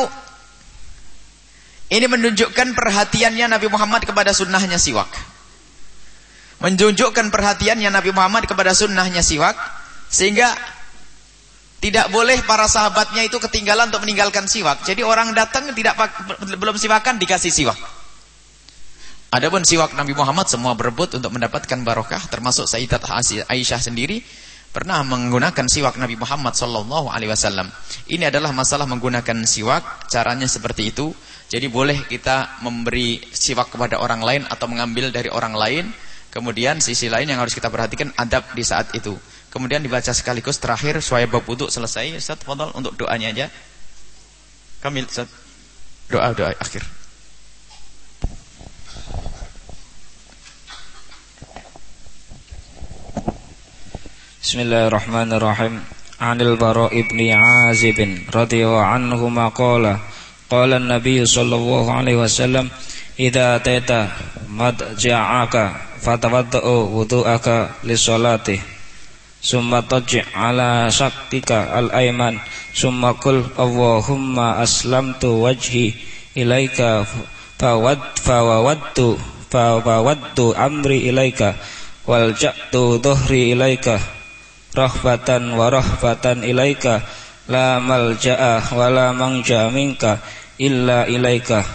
ini menunjukkan perhatiannya Nabi Muhammad kepada sunnahnya siwak. Menunjukkan perhatiannya Nabi Muhammad kepada sunnahnya siwak. Sehingga tidak boleh para sahabatnya itu ketinggalan untuk meninggalkan siwak. Jadi orang datang tidak belum siwakan dikasih siwak. Adapun siwak Nabi Muhammad semua berebut untuk mendapatkan barokah termasuk Sayyidat Aisyah sendiri pernah menggunakan siwak Nabi Muhammad sallallahu alaihi wasallam. Ini adalah masalah menggunakan siwak, caranya seperti itu. Jadi boleh kita memberi siwak kepada orang lain atau mengambil dari orang lain. Kemudian sisi lain yang harus kita perhatikan adab di saat itu. Kemudian dibaca sekaligus terakhir supaya bab wudu selesai. Ustaz, fadal untuk doanya aja. Kamil, Ustaz. Doa-doa akhir. Bismillahirrahmanirrahim. Anil Bara ibni Azib radhiyallahu anhu maqala qala an-nabiy sallallahu alaihi wasallam idza taita madja'aka fatawadda'u wudu'aka lis-salati summa taji' ala shaktika al-ayman. Summa qul Allahumma aslamtu wajhi ilaika fawad fawawadtu fawawadtu amri ilaika wal ja'tu dhuhri ilaika rahbatan wa rahbatan ilaika la malja'a wa la manja minka illa ilaika.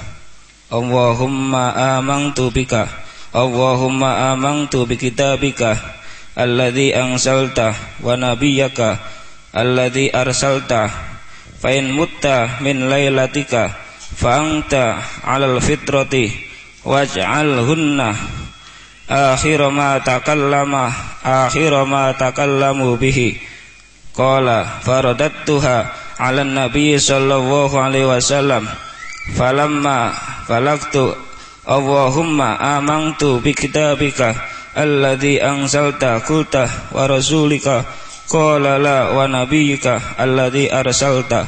Allahumma amantu bika. Allahumma amantu bi kitabika. Alladhi ansalta wa nabiyyaka alladhi arsalta. Fa in mutta min lailatika fa anta 'alal fitrati waj'alhunna akhir ma takallama akhir ma takallamu bihi qala faradattuha 'ala nabi sallallahu alaihi wasallam. Falamma falaktu Allahumma amantu bi kitabika alladhi anzalta kulta wa rasulika. Qala la wa nabiyyika alladhi arsalta.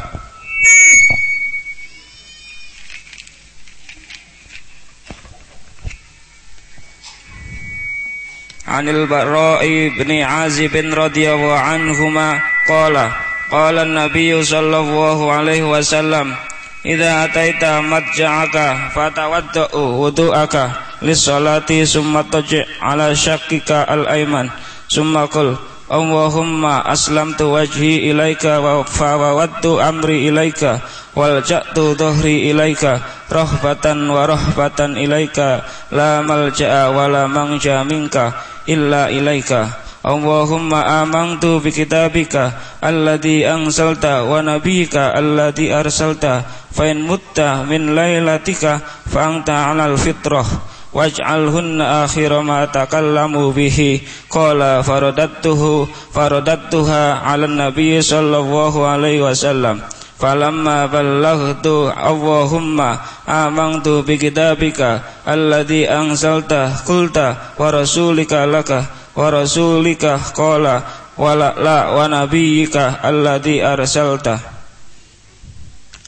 Anil Barra'i bin Azib radhiyallahu anhuma qala qala an-nabiy sallallahu alaihi wasallam idza ataita matja'aka fatawadda'u wudu'aka lissalati summa taji' ala syakika al-ayman summa qul Allahumma aslamtu wajhi ilaika wa fawawadtu amri ilaika wal ja'tu dhuhri ilaika rahbatan wa rahbatan ilaika la malja'a wa la manja minka illa ilaika Allahumma amantu bi kitabika alladhi anzalta wa nabiyyika alladhi arsalta. Fa in mutta min lailatika fa anta 'alal fitrah. Waj'alhunna akhira ma takallamu bihi. Qala faradattuhu faradattuha 'ala nabiy sallallahu alaihi wasallam. Falamma ballaghtu Allahumma amantu bi kitabika alladhi anzalta qulta wa rasulika laka wa rasulika qala wala la wa nabiyyika alladhi arsalta.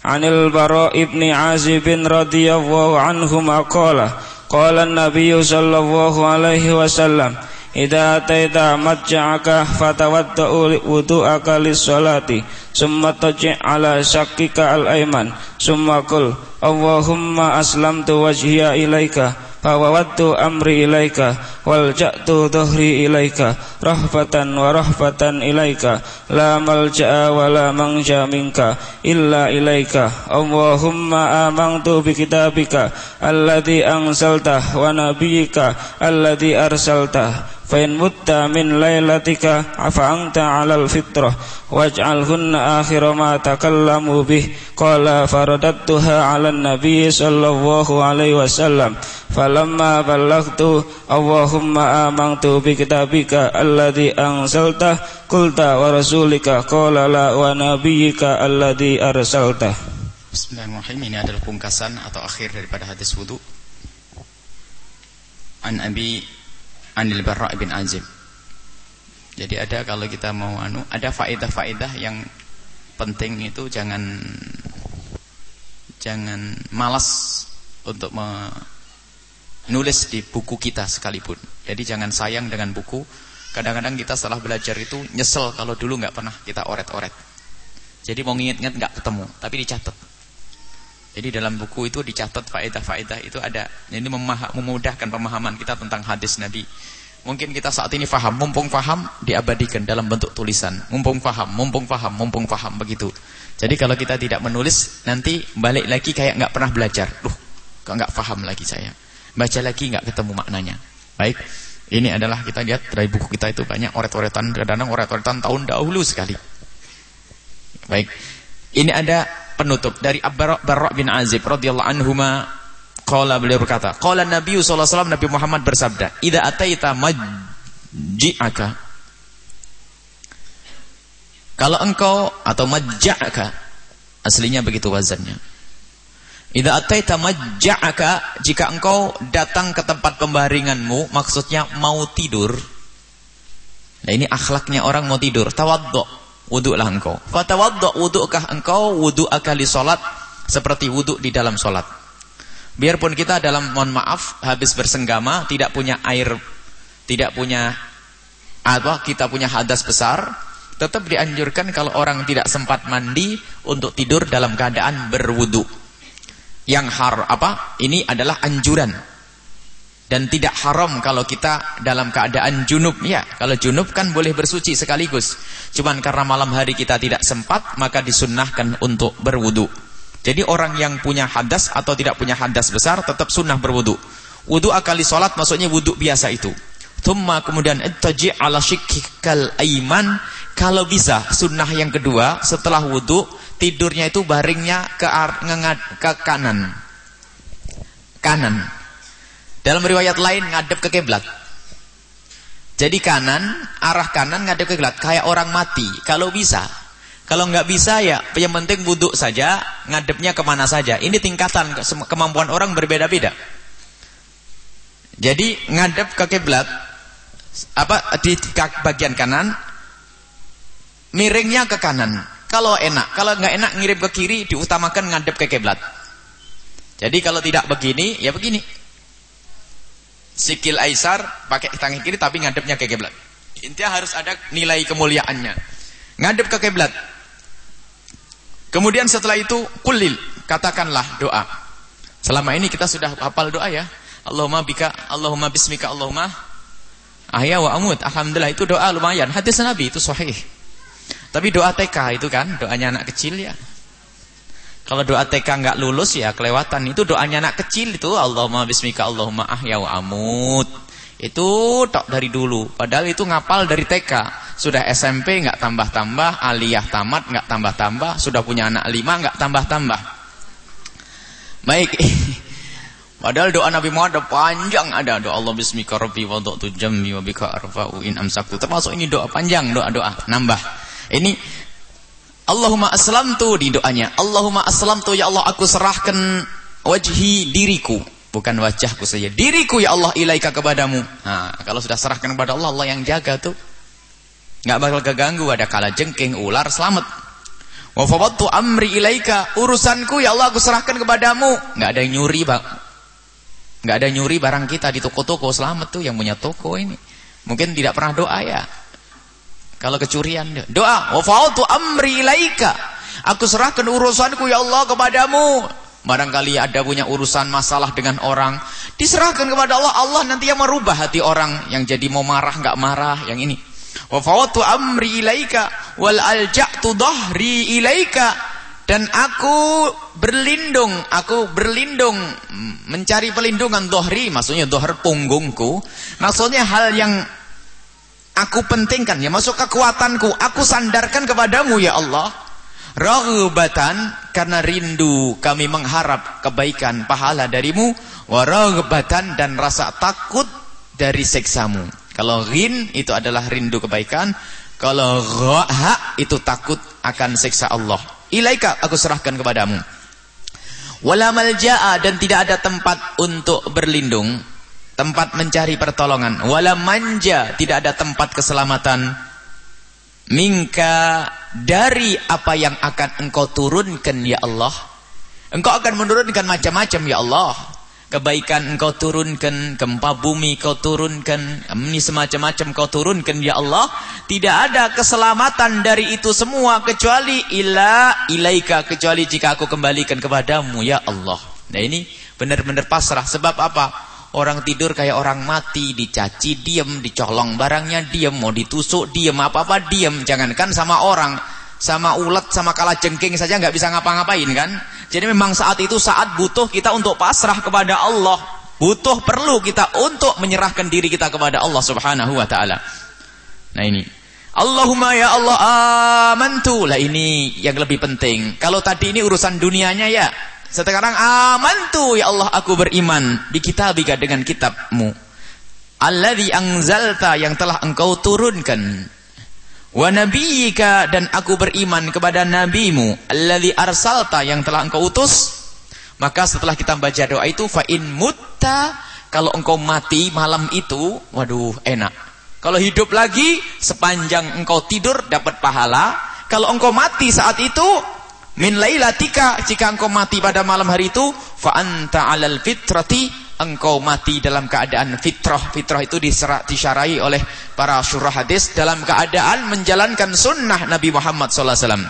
Anil Bara ibni Azib radhiyallahu anhu maqala Qala an-nabiy sallallahu alaihi wasallam Idza ataita matja'aka fatawadda'u wudu'aka lis-salati summa taji' ala shaqqika al-ayman summa qul Allahumma aslamtu wajhiya ilaika fawawadtu amri ilaika wal ja'tu dhuhri ilaika rahbatan wa rahbatan ilaika la malja'a wa la manja minka illa ilaika. Allahumma amantu bi kitabika alladhi anzalta wa nabiyyika alladhi arsalta فإن مت من ليلتك فأنت على الفطرة واجعلهن آخر ما تكلموا به قال فرددتها على النبي صلى الله عليه وسلم فلما بلغت اللهم آمنت بكتابك الذي أنزلته قلت ورسولك قال لا ونبيك الذي أرسلته Bismillahirrahmanirrahim Ini adalah pungkasan atau akhir daripada hadis wudu An Abi Anil Barra' bin Azib Jadi ada kalau kita mau anu, ada faedah-faedah yang penting itu jangan jangan malas untuk menulis di buku kita sekalipun. Jadi jangan sayang dengan buku. Kadang-kadang kita setelah belajar itu nyesel kalau dulu nggak pernah kita oret-oret. Jadi mau nginget-nginget nggak ketemu, tapi dicatat. Jadi dalam buku itu dicatat faedah-faedah itu ada. Ini memudahkan pemahaman kita tentang hadis Nabi. Mungkin kita saat ini faham, mumpung faham diabadikan dalam bentuk tulisan. Mumpung faham, mumpung faham, mumpung faham begitu. Jadi kalau kita tidak menulis nanti balik lagi kayak nggak pernah belajar. Duh, kok nggak faham lagi saya. Baca lagi nggak ketemu maknanya. Baik. Ini adalah kita lihat dari buku kita itu banyak oret-oretan, kadang-kadang oret-oretan tahun dahulu sekali. Baik. Ini ada penutup dari Barra bin Azib radhiyallahu anhuma Qala beliau berkata, qala Nabi sallallahu alaihi wasallam Nabi Muhammad bersabda, "Idza ataita majji'aka" Kalau engkau atau majja'aka aslinya begitu wazannya. Idza ataita majja'aka jika engkau datang ke tempat pembaringanmu maksudnya mau tidur. Nah ini akhlaknya orang mau tidur, tawaddu, wudu'lah engkau. Fatawaddu wudu'kah engkau wudu'aka li salat seperti wudu di dalam salat. Biarpun kita dalam mohon maaf habis bersenggama tidak punya air, tidak punya apa kita punya hadas besar, tetap dianjurkan kalau orang tidak sempat mandi untuk tidur dalam keadaan berwudu. Yang har apa? Ini adalah anjuran. Dan tidak haram kalau kita dalam keadaan junub ya. Kalau junub kan boleh bersuci sekaligus. Cuman karena malam hari kita tidak sempat maka disunnahkan untuk berwudu. Jadi orang yang punya hadas atau tidak punya hadas besar tetap sunnah berwudu. Wudu akali solat maksudnya wudu biasa itu. Thumma kemudian ittaji ala shikikal aiman. Kalau bisa sunnah yang kedua setelah wudu tidurnya itu baringnya ke, ke kanan. Kanan. Dalam riwayat lain ngadep ke kiblat. Jadi kanan, arah kanan ngadep ke kiblat kayak orang mati. Kalau bisa kalau nggak bisa ya yang penting wudhu saja, ngadepnya ke mana saja. Ini tingkatan kemampuan orang berbeda-beda. Jadi ngadep ke kiblat apa di bagian kanan miringnya ke kanan. Kalau enak, kalau nggak enak ngirim ke kiri diutamakan ngadep ke kiblat. Jadi kalau tidak begini ya begini. Sikil aisar pakai tangan kiri tapi ngadepnya ke kiblat. Intinya harus ada nilai kemuliaannya. Ngadep ke kiblat. Kemudian setelah itu kulil, katakanlah doa. Selama ini kita sudah hafal doa ya. Allahumma bika, Allahumma bismika, Allahumma ahya wa amut. Alhamdulillah itu doa lumayan. Hadis Nabi itu sahih. Tapi doa TK itu kan, doanya anak kecil ya. Kalau doa TK nggak lulus ya kelewatan. Itu doanya anak kecil itu Allahumma bismika, Allahumma ahya wa amut. Itu tok dari dulu. Padahal itu ngapal dari TK. Sudah SMP nggak tambah-tambah, aliyah tamat nggak tambah-tambah, sudah punya anak lima nggak tambah-tambah. Baik. Padahal doa Nabi Muhammad ada panjang ada doa Allah bismika rabbi wada'tu jambi wa bika arfa'u in amsaktu. Termasuk ini doa panjang, doa-doa nambah. Ini Allahumma aslamtu di doanya. Allahumma aslamtu ya Allah aku serahkan wajhi diriku. Bukan wajahku saja. Diriku ya Allah ilaika kepadamu. Nah, kalau sudah serahkan kepada Allah Allah yang jaga tuh. Nggak bakal keganggu ada kala jengking ular selamat. Wa fawattu amri ilaika urusanku ya Allah aku serahkan kepadamu. Nggak ada nyuri bang nggak ada nyuri barang kita di toko-toko selamat tuh yang punya toko ini. Mungkin tidak pernah doa ya kalau kecurian doa. Wa fawattu amri ilaika. Aku serahkan urusanku ya Allah kepadamu. Barangkali ada punya urusan masalah dengan orang, diserahkan kepada Allah. Allah nanti yang merubah hati orang. Yang jadi mau marah nggak marah, yang ini. Wa fawatu amri ilaika. Wal alja'tu dhahri ilaika. Dan aku berlindung, aku berlindung. Mencari pelindungan dohri, maksudnya dohar punggungku, maksudnya hal yang aku pentingkan, ya masuk kekuatanku, aku sandarkan kepadamu ya Allah. Raghbatan karena rindu kami mengharap kebaikan pahala darimu waraghbatan dan rasa takut dari seksamu. Kalau rin itu adalah rindu kebaikan, kalau ghaha itu takut akan seksa Allah. Ilaika aku serahkan kepadamu. Wala malja'a dan tidak ada tempat untuk berlindung, tempat mencari pertolongan. Wala manja tidak ada tempat keselamatan Minka dari apa yang akan engkau turunkan ya Allah. Engkau akan menurunkan macam-macam ya Allah. Kebaikan engkau turunkan, gempa bumi kau turunkan, ini semacam-macam kau turunkan ya Allah. Tidak ada keselamatan dari itu semua kecuali ila ilaika kecuali jika aku kembalikan kepadamu ya Allah. Nah ini benar-benar pasrah sebab apa? Orang tidur kayak orang mati, dicaci diem, dicolong barangnya diem, mau ditusuk diem, apa-apa diem. Jangankan sama orang, sama ulat, sama kala jengking saja nggak bisa ngapa-ngapain kan? Jadi memang saat itu saat butuh kita untuk pasrah kepada Allah. Butuh perlu kita untuk menyerahkan diri kita kepada Allah Subhanahu wa taala. Nah ini. Allahumma ya Allah amantu. Lah ini yang lebih penting. Kalau tadi ini urusan dunianya ya. Sekarang amantu ya Allah aku beriman di kitabika dengan kitabmu. Alladzi anzalta yang telah engkau turunkan. Wa nabiyyika dan aku beriman kepada nabimu. Alladzi arsalta yang telah engkau utus. Maka setelah kita baca doa itu fa in mutta kalau engkau mati malam itu waduh enak. Kalau hidup lagi sepanjang engkau tidur dapat pahala. Kalau engkau mati saat itu min lailatika jika engkau mati pada malam hari itu fa anta alal fitrati engkau mati dalam keadaan fitrah. Fitrah itu diserak, disyarai oleh para syurah hadis dalam keadaan menjalankan sunnah Nabi Muhammad SAW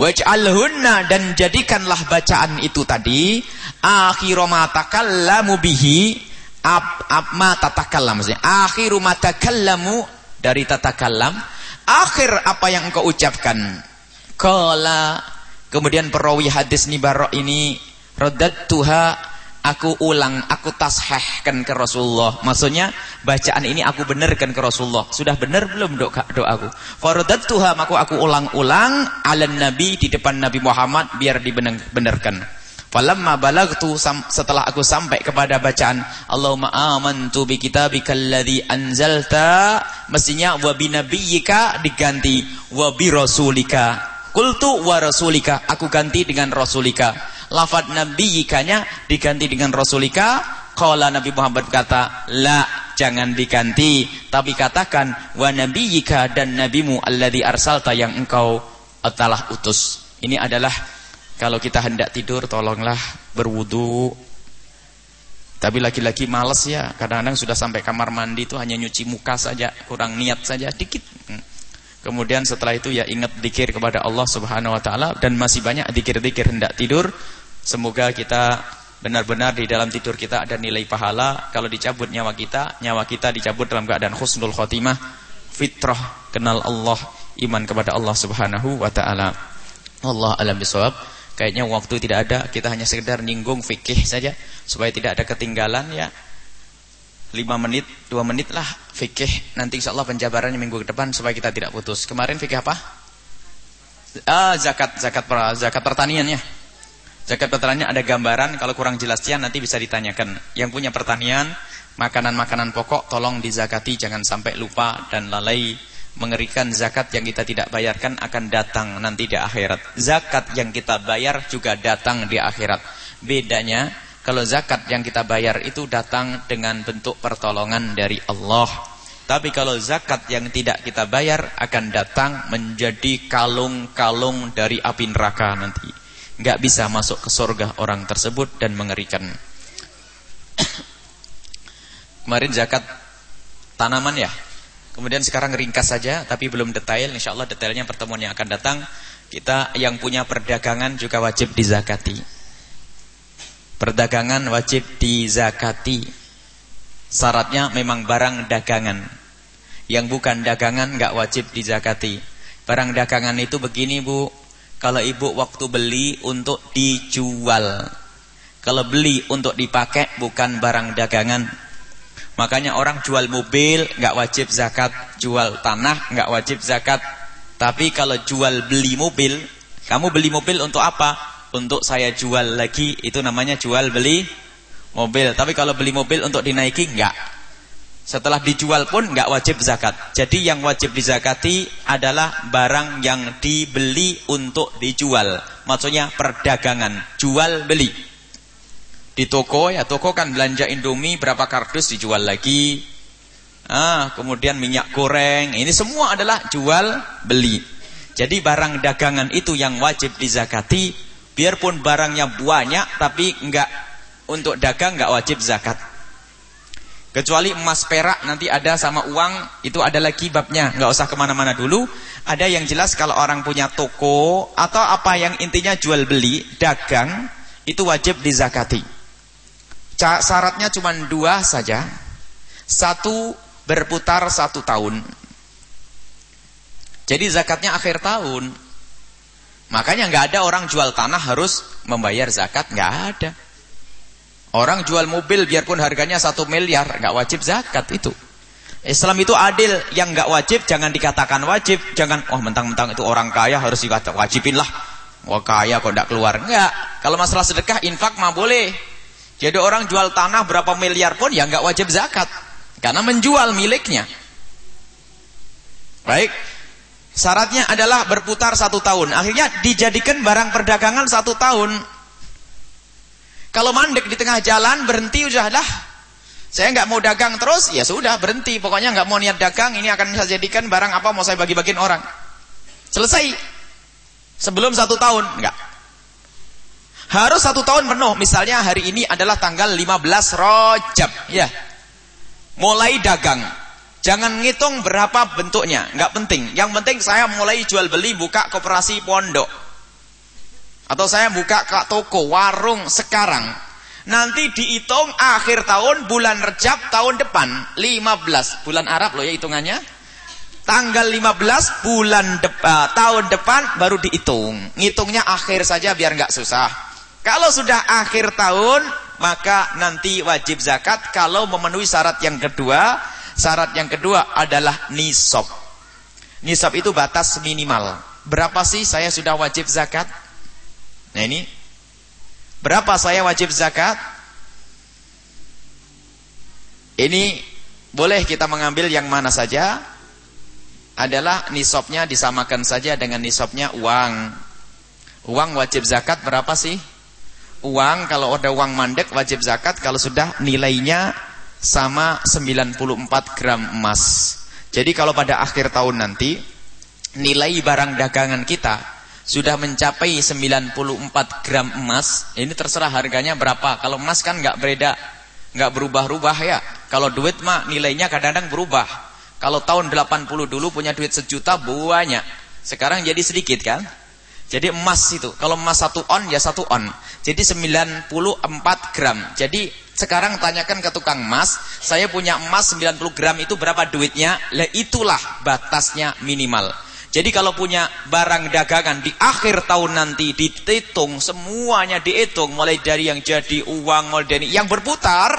waj'alhunna dan jadikanlah bacaan itu tadi akhiru ma takallamu bihi ab, ab ma tatakallam akhiru ma takallamu dari tatakallam akhir apa yang engkau ucapkan kala kemudian perawi hadis nibarok ini tuha aku ulang, aku tashehkan ke Rasulullah. Maksudnya bacaan ini aku benarkan ke Rasulullah. Sudah benar belum doa doaku? Tuhan aku aku ulang-ulang ala nabi di depan Nabi Muhammad biar dibenarkan. Falamma balagtu setelah aku sampai kepada bacaan Allahumma amantu bi kitabikal ladzi anzalta mestinya wa bi nabiyyika diganti wa bi rasulika qultu wa rasulika aku ganti dengan rasulika. Lafad nabiyikanya diganti dengan rasulika. Qala Nabi Muhammad berkata la jangan diganti. Tapi katakan wa nabiyika dan nabimu alladhi arsalta yang engkau telah utus. Ini adalah kalau kita hendak tidur tolonglah berwudu. Tapi laki-laki males ya kadang-kadang sudah sampai kamar mandi itu hanya nyuci muka saja kurang niat saja dikit. Hmm. Kemudian setelah itu ya ingat dikir kepada Allah subhanahu wa ta'ala dan masih banyak dikir-dikir hendak tidur Semoga kita benar-benar di dalam tidur kita ada nilai pahala. Kalau dicabut nyawa kita, nyawa kita dicabut dalam keadaan khusnul khotimah, fitrah, kenal Allah, iman kepada Allah Subhanahu wa taala. Allah alam bisawab. Kayaknya waktu tidak ada, kita hanya sekedar nyinggung fikih saja supaya tidak ada ketinggalan ya. 5 menit, 2 menit lah fikih. Nanti insyaallah penjabarannya minggu depan supaya kita tidak putus. Kemarin fikih apa? Ah, zakat, zakat zakat pertanian ya. Zakat pertanian ada gambaran, kalau kurang jelasnya nanti bisa ditanyakan. Yang punya pertanian, makanan-makanan pokok tolong dizakati, jangan sampai lupa dan lalai. Mengerikan zakat yang kita tidak bayarkan akan datang nanti di akhirat. Zakat yang kita bayar juga datang di akhirat. Bedanya, kalau zakat yang kita bayar itu datang dengan bentuk pertolongan dari Allah. Tapi kalau zakat yang tidak kita bayar akan datang menjadi kalung-kalung dari api neraka nanti nggak bisa masuk ke surga orang tersebut dan mengerikan. Kemarin zakat tanaman ya. Kemudian sekarang ringkas saja tapi belum detail. Insya Allah detailnya pertemuan yang akan datang. Kita yang punya perdagangan juga wajib dizakati. Perdagangan wajib dizakati. Syaratnya memang barang dagangan. Yang bukan dagangan nggak wajib dizakati. Barang dagangan itu begini Bu, kalau ibu waktu beli untuk dijual. Kalau beli untuk dipakai bukan barang dagangan. Makanya orang jual mobil nggak wajib zakat, jual tanah nggak wajib zakat. Tapi kalau jual beli mobil, kamu beli mobil untuk apa? Untuk saya jual lagi, itu namanya jual beli mobil. Tapi kalau beli mobil untuk dinaiki nggak. Setelah dijual pun nggak wajib zakat. Jadi yang wajib dizakati adalah barang yang dibeli untuk dijual. Maksudnya perdagangan, jual beli. Di toko ya toko kan belanja Indomie berapa kardus dijual lagi. Ah, kemudian minyak goreng. Ini semua adalah jual beli. Jadi barang dagangan itu yang wajib dizakati, biarpun barangnya banyak tapi enggak untuk dagang enggak wajib zakat. Kecuali emas perak nanti ada sama uang itu ada lagi babnya, enggak usah ke mana-mana dulu. Ada yang jelas kalau orang punya toko atau apa yang intinya jual beli, dagang itu wajib dizakati. Syaratnya cuma dua saja. Satu berputar satu tahun. Jadi zakatnya akhir tahun. Makanya nggak ada orang jual tanah harus membayar zakat, nggak ada. Orang jual mobil biarpun harganya satu miliar, nggak wajib zakat itu. Islam itu adil, yang nggak wajib jangan dikatakan wajib, jangan oh mentang-mentang itu orang kaya harus dikatakan wajibin lah. Wah kaya kok nggak keluar, nggak. Kalau masalah sedekah infak mah boleh. Jadi orang jual tanah berapa miliar pun ya nggak wajib zakat. Karena menjual miliknya. Baik. Syaratnya adalah berputar satu tahun. Akhirnya dijadikan barang perdagangan satu tahun. Kalau mandek di tengah jalan berhenti udahlah. Saya nggak mau dagang terus, ya sudah berhenti. Pokoknya nggak mau niat dagang, ini akan saya jadikan barang apa mau saya bagi-bagiin orang. Selesai. Sebelum satu tahun, enggak. Harus satu tahun penuh. Misalnya hari ini adalah tanggal 15 Rojab, ya mulai dagang. Jangan ngitung berapa bentuknya, nggak penting. Yang penting saya mulai jual beli buka koperasi pondok. Atau saya buka ke toko, warung sekarang. Nanti dihitung akhir tahun bulan Rejab tahun depan, 15 bulan Arab loh ya hitungannya. Tanggal 15 bulan depan uh, tahun depan baru dihitung. Ngitungnya akhir saja biar nggak susah. Kalau sudah akhir tahun maka nanti wajib zakat kalau memenuhi syarat yang kedua. Syarat yang kedua adalah nisab. Nisab itu batas minimal. Berapa sih saya sudah wajib zakat? Nah ini. Berapa saya wajib zakat? Ini boleh kita mengambil yang mana saja. Adalah nisabnya disamakan saja dengan nisabnya uang. Uang wajib zakat berapa sih? uang kalau ada uang mandek wajib zakat kalau sudah nilainya sama 94 gram emas. Jadi kalau pada akhir tahun nanti nilai barang dagangan kita sudah mencapai 94 gram emas, ini terserah harganya berapa. Kalau emas kan nggak beda, nggak berubah-ubah ya. Kalau duit mah nilainya kadang-kadang berubah. Kalau tahun 80 dulu punya duit sejuta banyak. Sekarang jadi sedikit kan? Jadi emas itu, kalau emas satu on ya satu on. Jadi 94 gram. Jadi sekarang tanyakan ke tukang emas, saya punya emas 90 gram itu berapa duitnya? Lah itulah batasnya minimal. Jadi kalau punya barang dagangan di akhir tahun nanti dihitung semuanya dihitung mulai dari yang jadi uang mulai yang berputar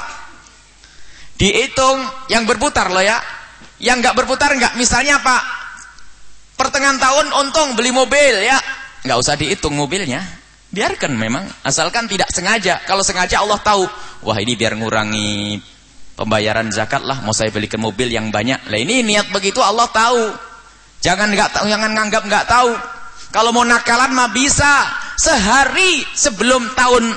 dihitung yang berputar loh ya. Yang nggak berputar nggak misalnya apa? Pertengahan tahun untung beli mobil ya nggak usah dihitung mobilnya biarkan memang asalkan tidak sengaja. Kalau sengaja Allah tahu wah ini biar ngurangi pembayaran zakat lah mau saya belikan mobil yang banyak. Lah ini niat begitu Allah tahu. Jangan nggak tahu jangan nganggap nggak tahu. Kalau mau nakalan mah bisa. Sehari sebelum tahun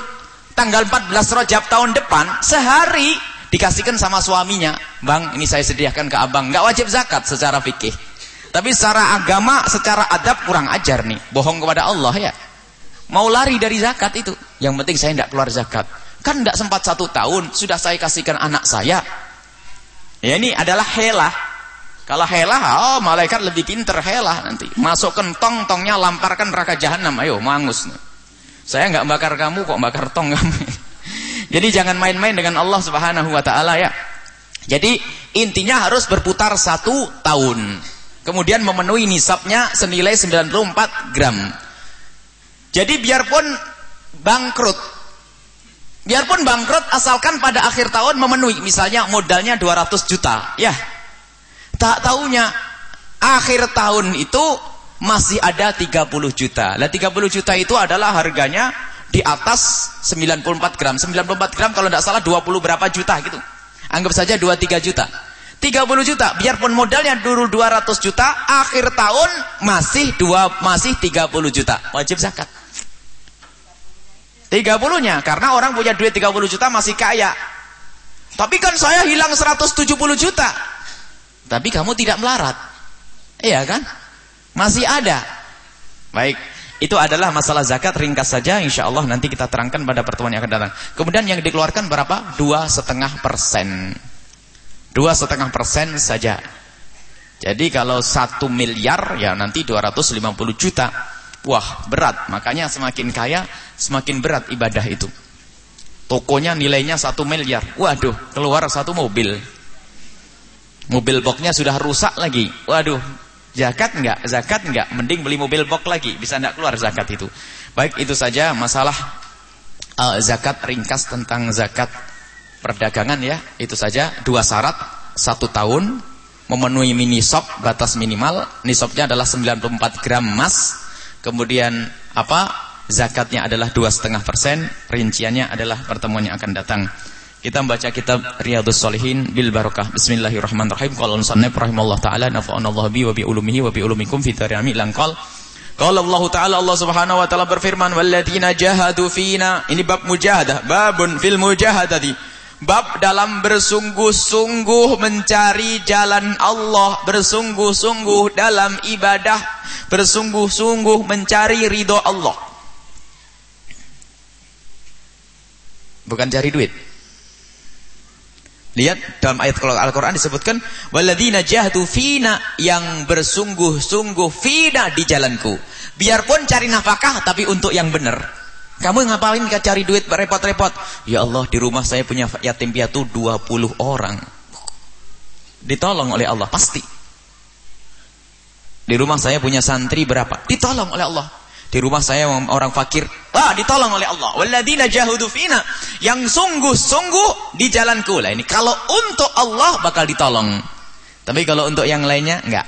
tanggal 14 Rajab tahun depan sehari dikasihkan sama suaminya. Bang ini saya sediakan ke abang. Nggak wajib zakat secara fikih. Tapi secara agama, secara adab kurang ajar nih. Bohong kepada Allah ya. Mau lari dari zakat itu. Yang penting saya tidak keluar zakat. Kan tidak sempat satu tahun, sudah saya kasihkan anak saya. Ya ini adalah helah. Kalau helah, oh malaikat lebih pinter helah nanti. Masukkan tong, tongnya lamparkan neraka jahanam. Ayo, mangus. Saya nggak bakar kamu kok bakar tong kamu. Jadi jangan main-main dengan Allah Subhanahu wa taala ya. Jadi intinya harus berputar satu tahun kemudian memenuhi nisabnya senilai 94 gram. Jadi biarpun bangkrut, biarpun bangkrut asalkan pada akhir tahun memenuhi, misalnya modalnya 200 juta, ya. Tak tahunya akhir tahun itu masih ada 30 juta. Lah 30 juta itu adalah harganya di atas 94 gram. 94 gram kalau tidak salah 20 berapa juta gitu. Anggap saja 2-3 juta. 30 juta biarpun modalnya dulu 200 juta akhir tahun masih dua masih 30 juta wajib zakat 30 nya karena orang punya duit 30 juta masih kaya tapi kan saya hilang 170 juta Tapi kamu tidak melarat. Iya kan? Masih ada. Baik, itu adalah masalah zakat ringkas saja insya Allah nanti kita terangkan pada pertemuan yang akan datang. Kemudian yang dikeluarkan berapa? Dua setengah persen. Dua setengah persen saja. Jadi kalau satu miliar ya nanti 250 juta. Wah berat. Makanya semakin kaya semakin berat ibadah itu. Tokonya nilainya satu miliar. Waduh keluar satu mobil. Mobil boxnya sudah rusak lagi. Waduh Zakat enggak? Zakat enggak? Mending beli mobil box lagi, bisa enggak keluar zakat itu. Baik, itu saja masalah uh, zakat ringkas tentang zakat perdagangan ya. Itu saja dua syarat, satu tahun memenuhi mini shop batas minimal, nisabnya adalah 94 gram emas. Kemudian apa? Zakatnya adalah dua setengah persen. Rinciannya adalah pertemuan yang akan datang. Kita membaca kitab Riyadhus Shalihin bil barakah. Bismillahirrahmanirrahim. Qala al-musannif rahimallahu taala nafa'anallahu bi wa bi ulumihi wa bi ulumikum fi tarami langkal. Qala Allah taala Allah Subhanahu wa taala berfirman walladzina jahadu fina. Ini bab mujahadah, babun fil mujahadati. Bab dalam bersungguh-sungguh mencari jalan Allah, bersungguh-sungguh dalam ibadah, bersungguh-sungguh mencari ridho Allah. Bukan cari duit. Lihat dalam ayat Al-Quran disebutkan Waladina jahdu fina yang bersungguh-sungguh fina di jalanku. Biarpun cari nafkah tapi untuk yang benar. Kamu ngapain cari duit repot-repot? Ya Allah di rumah saya punya yatim piatu 20 orang. Ditolong oleh Allah pasti. Di rumah saya punya santri berapa? Ditolong oleh Allah. Di rumah saya orang fakir, ah ditolong oleh Allah. Walladzina jahudu fina, yang sungguh-sungguh di jalanku. Lah ini kalau untuk Allah bakal ditolong. Tapi kalau untuk yang lainnya enggak.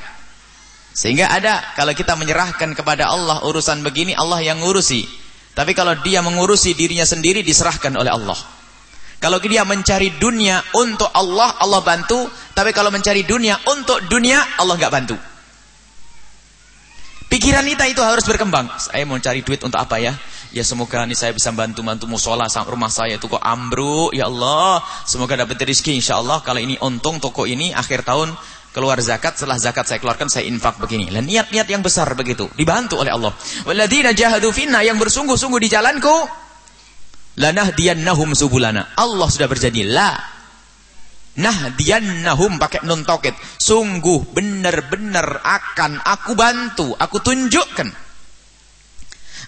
Sehingga ada kalau kita menyerahkan kepada Allah urusan begini Allah yang ngurusi. Tapi kalau dia mengurusi dirinya sendiri diserahkan oleh Allah. Kalau dia mencari dunia untuk Allah, Allah bantu. Tapi kalau mencari dunia untuk dunia, Allah enggak bantu. Pikiran kita itu harus berkembang. Saya mau cari duit untuk apa ya? Ya semoga ini saya bisa bantu-bantu musola rumah saya itu kok ambruk. Ya Allah, semoga dapat rezeki insya Allah. Kalau ini untung toko ini akhir tahun keluar zakat, setelah zakat saya keluarkan saya infak begini. Dan niat-niat yang besar begitu, dibantu oleh Allah. Walladzina jahadu finna yang bersungguh-sungguh di jalanku lanahdiyannahum subulana. Allah sudah berjanji la nahdiyannahum pakai nun taukid sungguh benar-benar akan aku bantu aku tunjukkan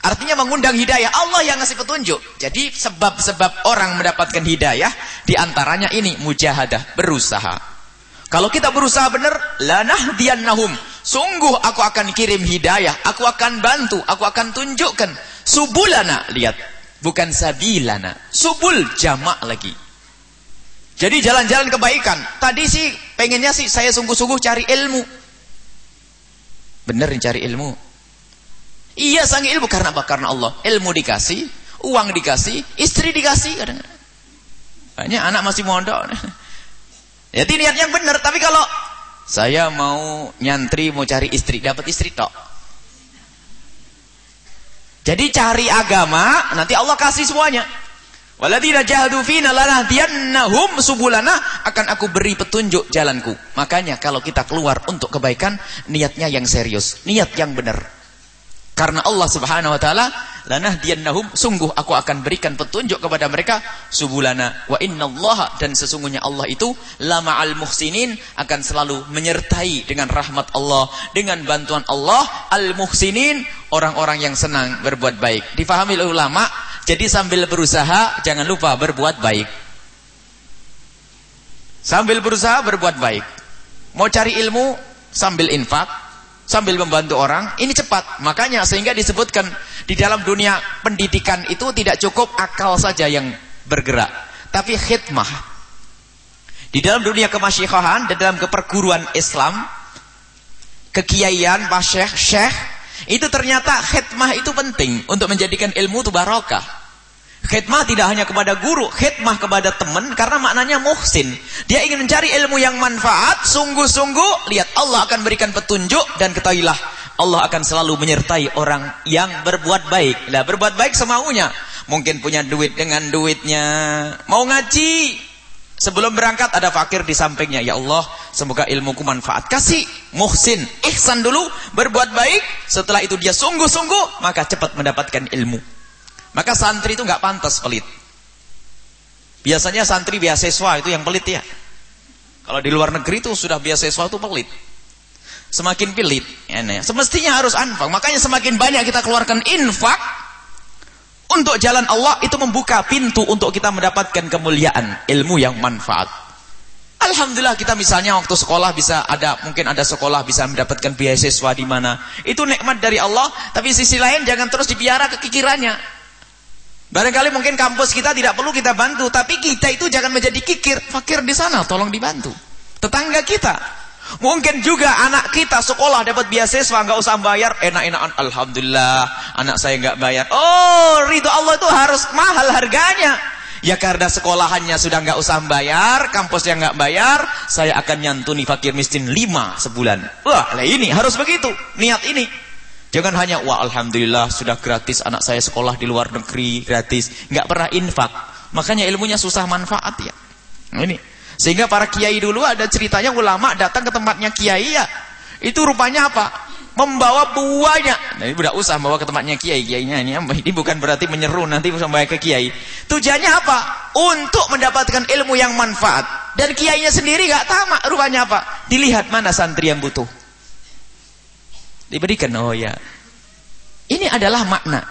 artinya mengundang hidayah Allah yang ngasih petunjuk jadi sebab-sebab orang mendapatkan hidayah di antaranya ini mujahadah berusaha kalau kita berusaha benar lanahdiyannahum sungguh aku akan kirim hidayah aku akan bantu aku akan tunjukkan subulana lihat bukan sabilana subul jamak lagi jadi jalan-jalan kebaikan. Tadi sih pengennya sih saya sungguh-sungguh cari ilmu. Bener cari ilmu. Iya sang ilmu karena apa? Karena Allah. Ilmu dikasih, uang dikasih, istri dikasih kadang-kadang. Banyak anak masih mondok. Jadi niat yang benar, tapi kalau saya mau nyantri, mau cari istri, dapat istri tok. Jadi cari agama, nanti Allah kasih semuanya. Waladina jahadu fina lanahdiyannahum subulana akan aku beri petunjuk jalanku. Makanya kalau kita keluar untuk kebaikan, niatnya yang serius, niat yang benar. Karena Allah Subhanahu wa taala lanahdiyannahum sungguh aku akan berikan petunjuk kepada mereka subulana wa innallaha dan sesungguhnya Allah itu lama'al muhsinin akan selalu menyertai dengan rahmat Allah, dengan bantuan Allah al muhsinin orang-orang yang senang berbuat baik. Difahami ulama jadi sambil berusaha jangan lupa berbuat baik. Sambil berusaha berbuat baik. Mau cari ilmu sambil infak, sambil membantu orang, ini cepat. Makanya sehingga disebutkan di dalam dunia pendidikan itu tidak cukup akal saja yang bergerak, tapi khidmah. Di dalam dunia kemasyikhahan, di dalam keperguruan Islam, kekiaian, pasyekh, syekh, itu ternyata khidmah itu penting untuk menjadikan ilmu itu barokah. Khidmah tidak hanya kepada guru, khidmah kepada teman karena maknanya muhsin. Dia ingin mencari ilmu yang manfaat, sungguh-sungguh lihat Allah akan berikan petunjuk dan ketahuilah Allah akan selalu menyertai orang yang berbuat baik. Lah berbuat baik semaunya. Mungkin punya duit dengan duitnya, mau ngaji Sebelum berangkat ada fakir di sampingnya. Ya Allah, semoga ilmuku manfaat. Kasih muhsin, ihsan dulu, berbuat baik. Setelah itu dia sungguh-sungguh, maka cepat mendapatkan ilmu. Maka santri itu nggak pantas pelit. Biasanya santri beasiswa itu yang pelit ya. Kalau di luar negeri itu sudah beasiswa itu pelit. Semakin pelit, ya, semestinya harus anfak. Makanya semakin banyak kita keluarkan infak, untuk jalan Allah itu membuka pintu untuk kita mendapatkan kemuliaan, ilmu yang manfaat. Alhamdulillah kita misalnya waktu sekolah bisa ada mungkin ada sekolah bisa mendapatkan beasiswa di mana. Itu nikmat dari Allah, tapi sisi lain jangan terus dipiara kekikirannya. Barangkali mungkin kampus kita tidak perlu kita bantu, tapi kita itu jangan menjadi kikir, fakir di sana, tolong dibantu. Tetangga kita, Mungkin juga anak kita sekolah dapat beasiswa nggak usah bayar, enak-enakan alhamdulillah anak saya nggak bayar. Oh, ridho Allah itu harus mahal harganya. Ya karena sekolahannya sudah nggak usah bayar, kampusnya nggak bayar, saya akan nyantuni fakir miskin lima sebulan. Wah, lah ini harus begitu, niat ini. Jangan hanya wah alhamdulillah sudah gratis anak saya sekolah di luar negeri gratis, nggak pernah infak. Makanya ilmunya susah manfaat ya. Nah, ini sehingga para kiai dulu ada ceritanya ulama datang ke tempatnya kiai ya. Itu rupanya apa? Membawa buahnya. Nah, ini tidak usah bawa ke tempatnya kiai. Kiainya ini, ini bukan berarti menyeru nanti sampai ke kiai. Tujuannya apa? Untuk mendapatkan ilmu yang manfaat. Dan kiainya sendiri gak tamak. Rupanya apa? Dilihat mana santri yang butuh. Diberikan. Oh ya. Ini adalah makna.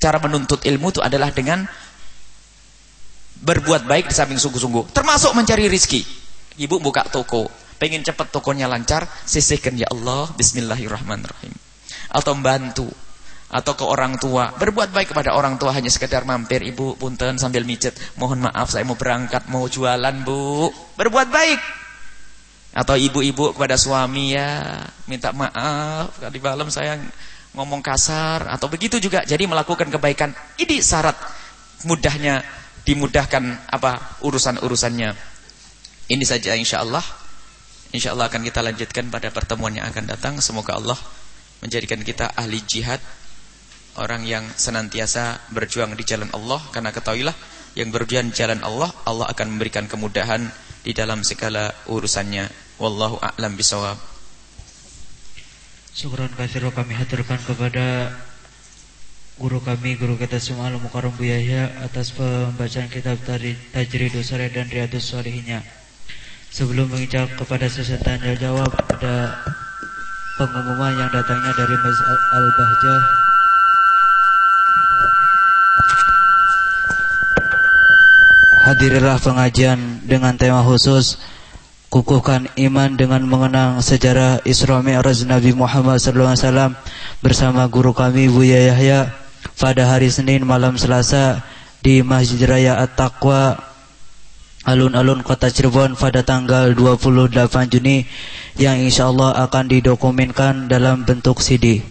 Cara menuntut ilmu itu adalah dengan berbuat baik di samping sungguh-sungguh. Termasuk mencari rizki. Ibu buka toko. Pengen cepat tokonya lancar sisihkan ya Allah bismillahirrahmanirrahim. Atau membantu atau ke orang tua. Berbuat baik kepada orang tua hanya sekedar mampir ibu punten sambil micet mohon maaf saya mau berangkat mau jualan bu. Berbuat baik atau ibu-ibu kepada suami ya minta maaf tadi malam saya ngomong kasar atau begitu juga jadi melakukan kebaikan ini syarat mudahnya dimudahkan apa urusan-urusannya. Ini saja insyaallah. Insyaallah akan kita lanjutkan pada pertemuan yang akan datang. Semoga Allah menjadikan kita ahli jihad, orang yang senantiasa berjuang di jalan Allah karena ketahuilah yang berjuang di jalan Allah, Allah akan memberikan kemudahan di dalam segala urusannya. Wallahu a'lam bisawab. Syukran kasih kami haturkan kepada guru kami, guru kita semua Al-Mukarram Yahya atas pembacaan kitab Tajridus Sore dan Riyadus Solihnya. Sebelum menginjak kepada sesi tanya jawab, ada pengumuman yang datangnya dari Masjid Al-Bahjah Hadirilah pengajian dengan tema khusus Kukuhkan iman dengan mengenang sejarah Isra Mi'raj Nabi Muhammad SAW bersama guru kami Buya Yahya pada hari Senin malam Selasa di Masjid Raya At-Taqwa alun-alun kota Cirebon pada tanggal 28 Juni yang insya Allah akan didokumenkan dalam bentuk CD.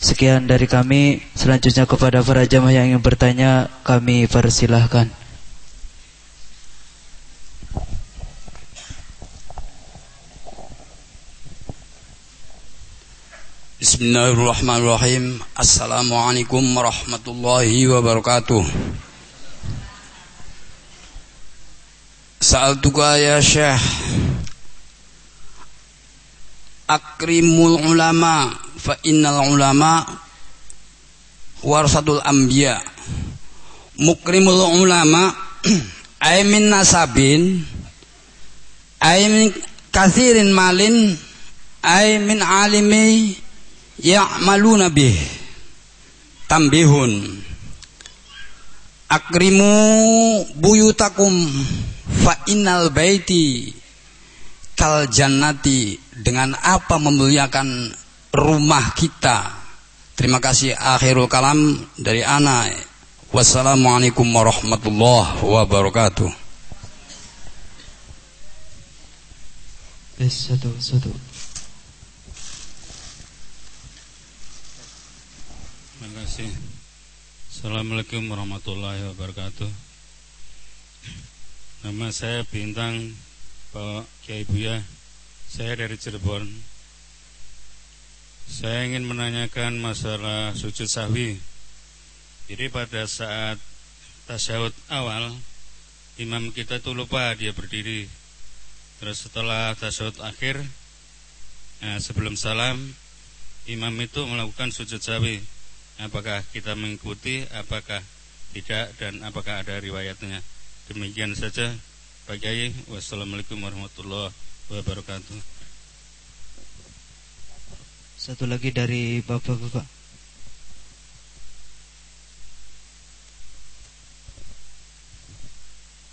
Sekian dari kami. Selanjutnya kepada para jamaah yang ingin bertanya, kami persilahkan. Bismillahirrahmanirrahim. Assalamualaikum warahmatullahi wabarakatuh. Sa'altuka ya syekh. Akrimul ulama Fa innal ulama Warsatul anbiya. Mukrimul ulama Aimin nasabin Aimin kathirin malin Aimin alimi ya'maluna bih. Tambihun. Akrimu buyutakum fa innal baiti kal jannati. Dengan apa memuliakan rumah kita. Terima kasih akhirul kalam dari ana. Wassalamualaikum warahmatullahi wabarakatuh. Satu satu kasih. Assalamualaikum warahmatullahi wabarakatuh. Nama saya Bintang Pak Kiai Buya. Saya dari Cirebon. Saya ingin menanyakan masalah sujud sahwi. Jadi pada saat tasyahud awal imam kita itu lupa dia berdiri. Terus setelah tasyahud akhir, nah, sebelum salam, imam itu melakukan sujud sawi. Apakah kita mengikuti, apakah tidak, dan apakah ada riwayatnya. Demikian saja. Pak Kiai, wassalamualaikum warahmatullahi wabarakatuh. Satu lagi dari Bapak-bapak.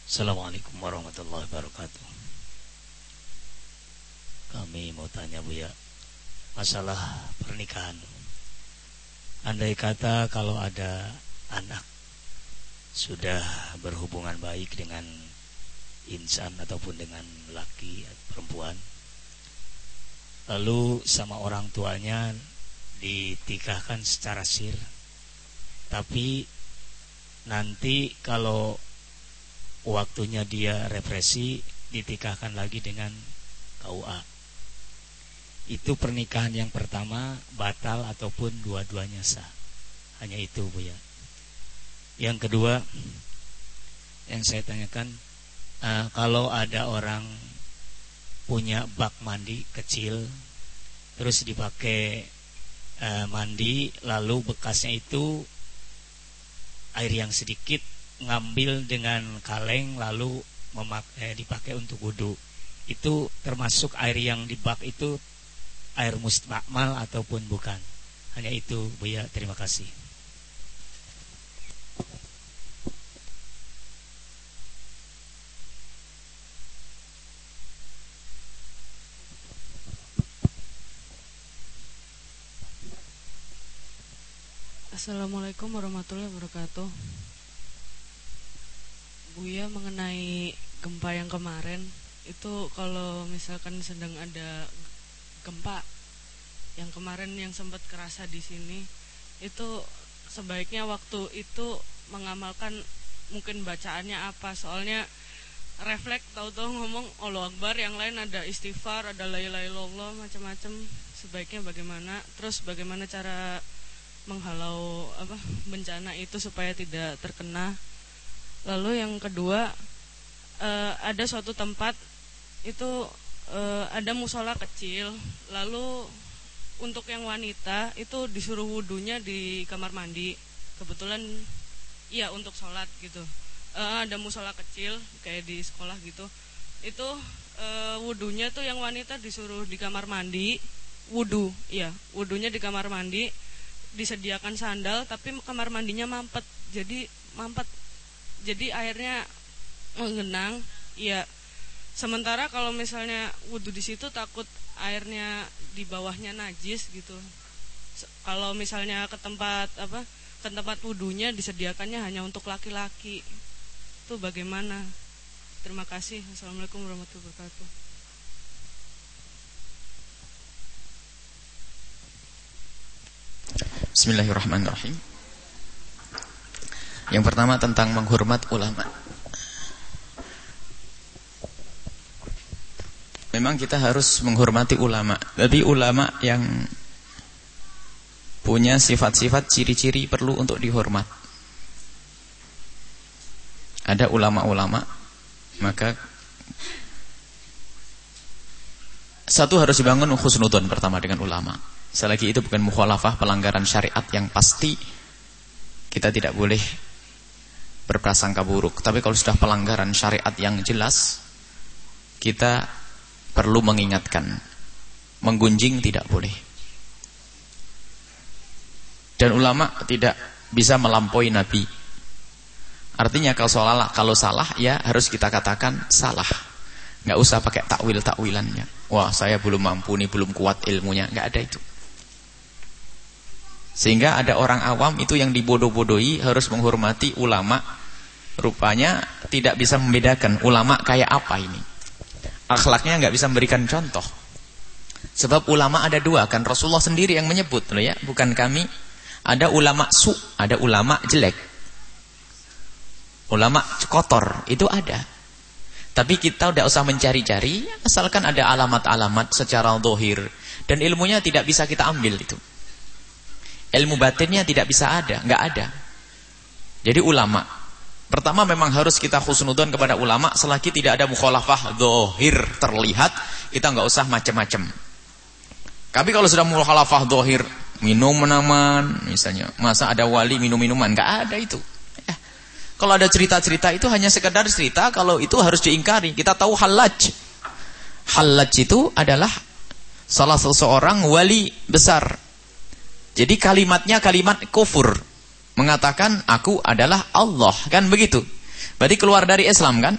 Assalamualaikum warahmatullahi wabarakatuh. Kami mau tanya Bu ya, masalah pernikahan. Andai kata kalau ada anak sudah berhubungan baik dengan insan ataupun dengan laki perempuan lalu sama orang tuanya ditikahkan secara sir tapi nanti kalau waktunya dia represi ditikahkan lagi dengan KUA itu pernikahan yang pertama batal ataupun dua-duanya sah. Hanya itu Bu ya. Yang kedua yang saya tanyakan uh, kalau ada orang punya bak mandi kecil terus dipakai uh, mandi lalu bekasnya itu air yang sedikit ngambil dengan kaleng lalu memakai, eh, dipakai untuk wudhu. Itu termasuk air yang di bak itu air mustakmal ataupun bukan. Hanya itu Buya terima kasih. Assalamualaikum warahmatullahi wabarakatuh. Buya mengenai gempa yang kemarin Itu kalau misalkan sedang ada gempa. Yang kemarin yang sempat kerasa di sini Itu sebaiknya waktu itu mengamalkan mungkin bacaannya apa. Soalnya refleks tahu-tahu ngomong Allah Akbar Yang lain ada istighfar, ada la macam-macam. Sebaiknya bagaimana? Terus bagaimana cara menghalau apa bencana itu supaya tidak terkena. Lalu yang kedua uh, ada suatu tempat itu uh, ada musola kecil. Lalu untuk yang wanita itu disuruh wudhunya di kamar mandi. Kebetulan iya untuk sholat gitu. Uh, ada musola kecil kayak di sekolah gitu. Itu uh, wudhunya tuh yang wanita disuruh di kamar mandi. Wudhu, iya, wudhunya di kamar mandi disediakan sandal tapi kamar mandinya mampet jadi mampet jadi airnya menggenang ya sementara kalau misalnya wudhu di situ takut airnya di bawahnya najis gitu. Kalau misalnya ke tempat apa ke tempat wudhunya disediakannya hanya untuk laki-laki. Itu bagaimana? Terima kasih. Assalamualaikum warahmatullahi wabarakatuh. Bismillahirrahmanirrahim. Yang pertama tentang menghormat ulama. Memang kita harus menghormati ulama. Tapi ulama yang punya sifat-sifat ciri-ciri perlu untuk dihormat. Ada ulama-ulama maka satu harus dibangun khusnudon pertama dengan ulama. Selagi itu bukan mukhalafah pelanggaran syariat yang pasti kita tidak boleh berprasangka buruk. Tapi kalau sudah pelanggaran syariat yang jelas, kita perlu mengingatkan. Menggunjing tidak boleh. Dan ulama tidak bisa melampaui Nabi. Artinya kalau salah, kalau salah ya harus kita katakan salah. Nggak usah pakai takwil-takwilannya. Wah, saya belum mampu nih, belum kuat ilmunya. Nggak ada itu. Sehingga ada orang awam itu yang dibodoh-bodohi harus menghormati ulama. Rupanya tidak bisa membedakan ulama kayak apa ini. Akhlaknya nggak bisa memberikan contoh. Sebab ulama ada dua kan Rasulullah sendiri yang menyebut loh ya, bukan kami. Ada ulama su, ada ulama jelek. Ulama kotor itu ada. Tapi kita udah usah mencari-cari, asalkan ada alamat-alamat secara dohir dan ilmunya tidak bisa kita ambil itu. Ilmu batinnya tidak bisa ada, nggak ada. Jadi ulama Pertama memang harus kita khusnudon kepada ulama selagi tidak ada mukhalafah dohir terlihat, kita nggak usah macam-macam. Tapi kalau sudah mukhalafah dohir, minum minuman misalnya, masa ada wali minum minuman, nggak ada itu. Ya. Kalau ada cerita-cerita itu hanya sekedar cerita, kalau itu harus diingkari. Kita tahu halaj. Halaj itu adalah salah seseorang wali besar. Jadi kalimatnya kalimat kufur mengatakan aku adalah Allah kan begitu? Berarti keluar dari Islam kan?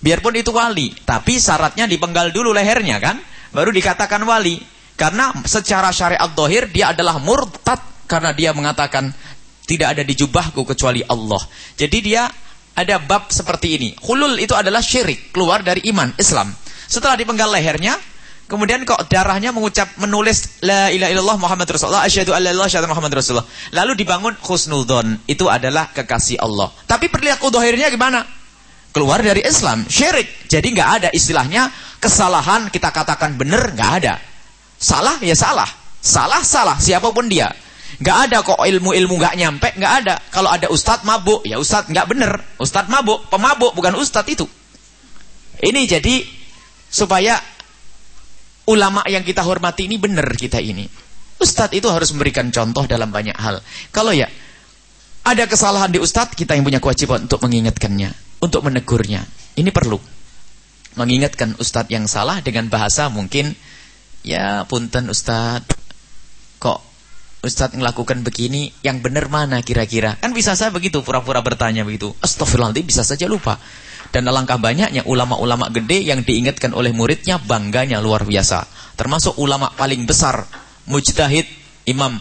Biarpun itu wali tapi syaratnya dipenggal dulu lehernya kan? Baru dikatakan wali. Karena secara syariat dohir dia adalah murtad karena dia mengatakan tidak ada di jubahku kecuali Allah. Jadi dia ada bab seperti ini. Hulul itu adalah syirik keluar dari iman Islam. Setelah dipenggal lehernya Kemudian kok darahnya mengucap menulis la ilaha illallah Muhammad Rasulullah asyhadu alla ilaha illallah Muhammad Rasulullah. Lalu dibangun husnudzon, itu adalah kekasih Allah. Tapi perilaku dohirnya gimana? Keluar dari Islam, syirik. Jadi nggak ada istilahnya kesalahan kita katakan benar nggak ada. Salah ya salah. Salah salah siapa pun dia. Nggak ada kok ilmu-ilmu nggak nyampe, nggak ada. Kalau ada ustadz mabuk, ya ustadz nggak bener. Ustadz mabuk, pemabuk bukan ustadz itu. Ini jadi supaya ulama yang kita hormati ini benar kita ini. Ustadz itu harus memberikan contoh dalam banyak hal. Kalau ya ada kesalahan di Ustadz, kita yang punya kewajiban untuk mengingatkannya, untuk menegurnya. Ini perlu. Mengingatkan Ustadz yang salah dengan bahasa mungkin, ya punten Ustadz, kok Ustadz melakukan begini, yang benar mana kira-kira? Kan bisa saya begitu, pura-pura bertanya begitu. Astagfirullahaladzim, bisa saja lupa. Dan alangkah banyaknya ulama-ulama gede yang diingatkan oleh muridnya bangganya luar biasa. Termasuk ulama paling besar, mujtahid Imam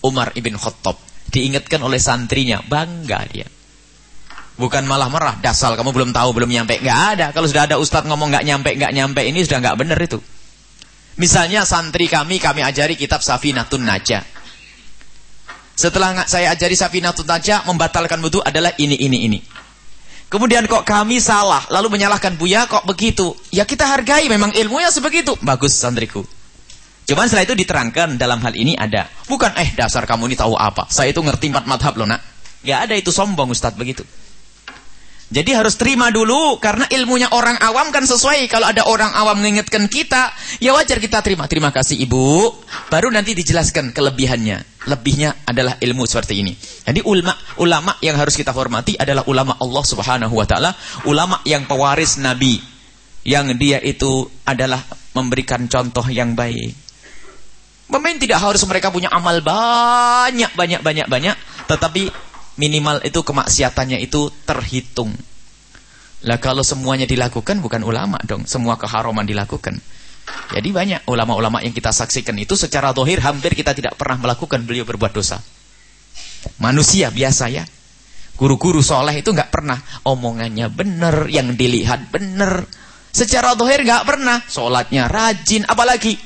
Umar ibn Khattab. Diingatkan oleh santrinya, bangga dia. Bukan malah marah, dasal kamu belum tahu, belum nyampe. Nggak ada. Kalau sudah ada ustadz ngomong nggak nyampe, nggak nyampe, ini sudah nggak benar itu. Misalnya santri kami, kami ajari kitab Safinatun Najah. Setelah saya ajari Safinatun Najah, membatalkan wudhu adalah ini, ini, ini. Kemudian kok kami salah, lalu menyalahkan Buya kok begitu. Ya kita hargai memang ilmunya sebegitu. Bagus santriku. Cuman setelah itu diterangkan dalam hal ini ada. Bukan eh dasar kamu ini tahu apa. Saya itu ngerti empat madhab loh nak. Gak ada itu sombong Ustadz begitu. Jadi harus terima dulu karena ilmunya orang awam kan sesuai. Kalau ada orang awam mengingatkan kita, ya wajar kita terima. Terima kasih Ibu. Baru nanti dijelaskan kelebihannya. Lebihnya adalah ilmu seperti ini. Jadi ulama ulama yang harus kita hormati adalah ulama Allah Subhanahu wa taala, ulama yang pewaris nabi. Yang dia itu adalah memberikan contoh yang baik. Memang tidak harus mereka punya amal banyak banyak banyak banyak, tetapi minimal itu kemaksiatannya itu terhitung. Lah kalau semuanya dilakukan bukan ulama dong, semua keharaman dilakukan. Jadi banyak ulama-ulama yang kita saksikan itu secara dohir hampir kita tidak pernah melakukan beliau berbuat dosa. Manusia biasa ya. Guru-guru soleh itu nggak pernah omongannya benar, yang dilihat benar. Secara dohir nggak pernah, sholatnya rajin, apalagi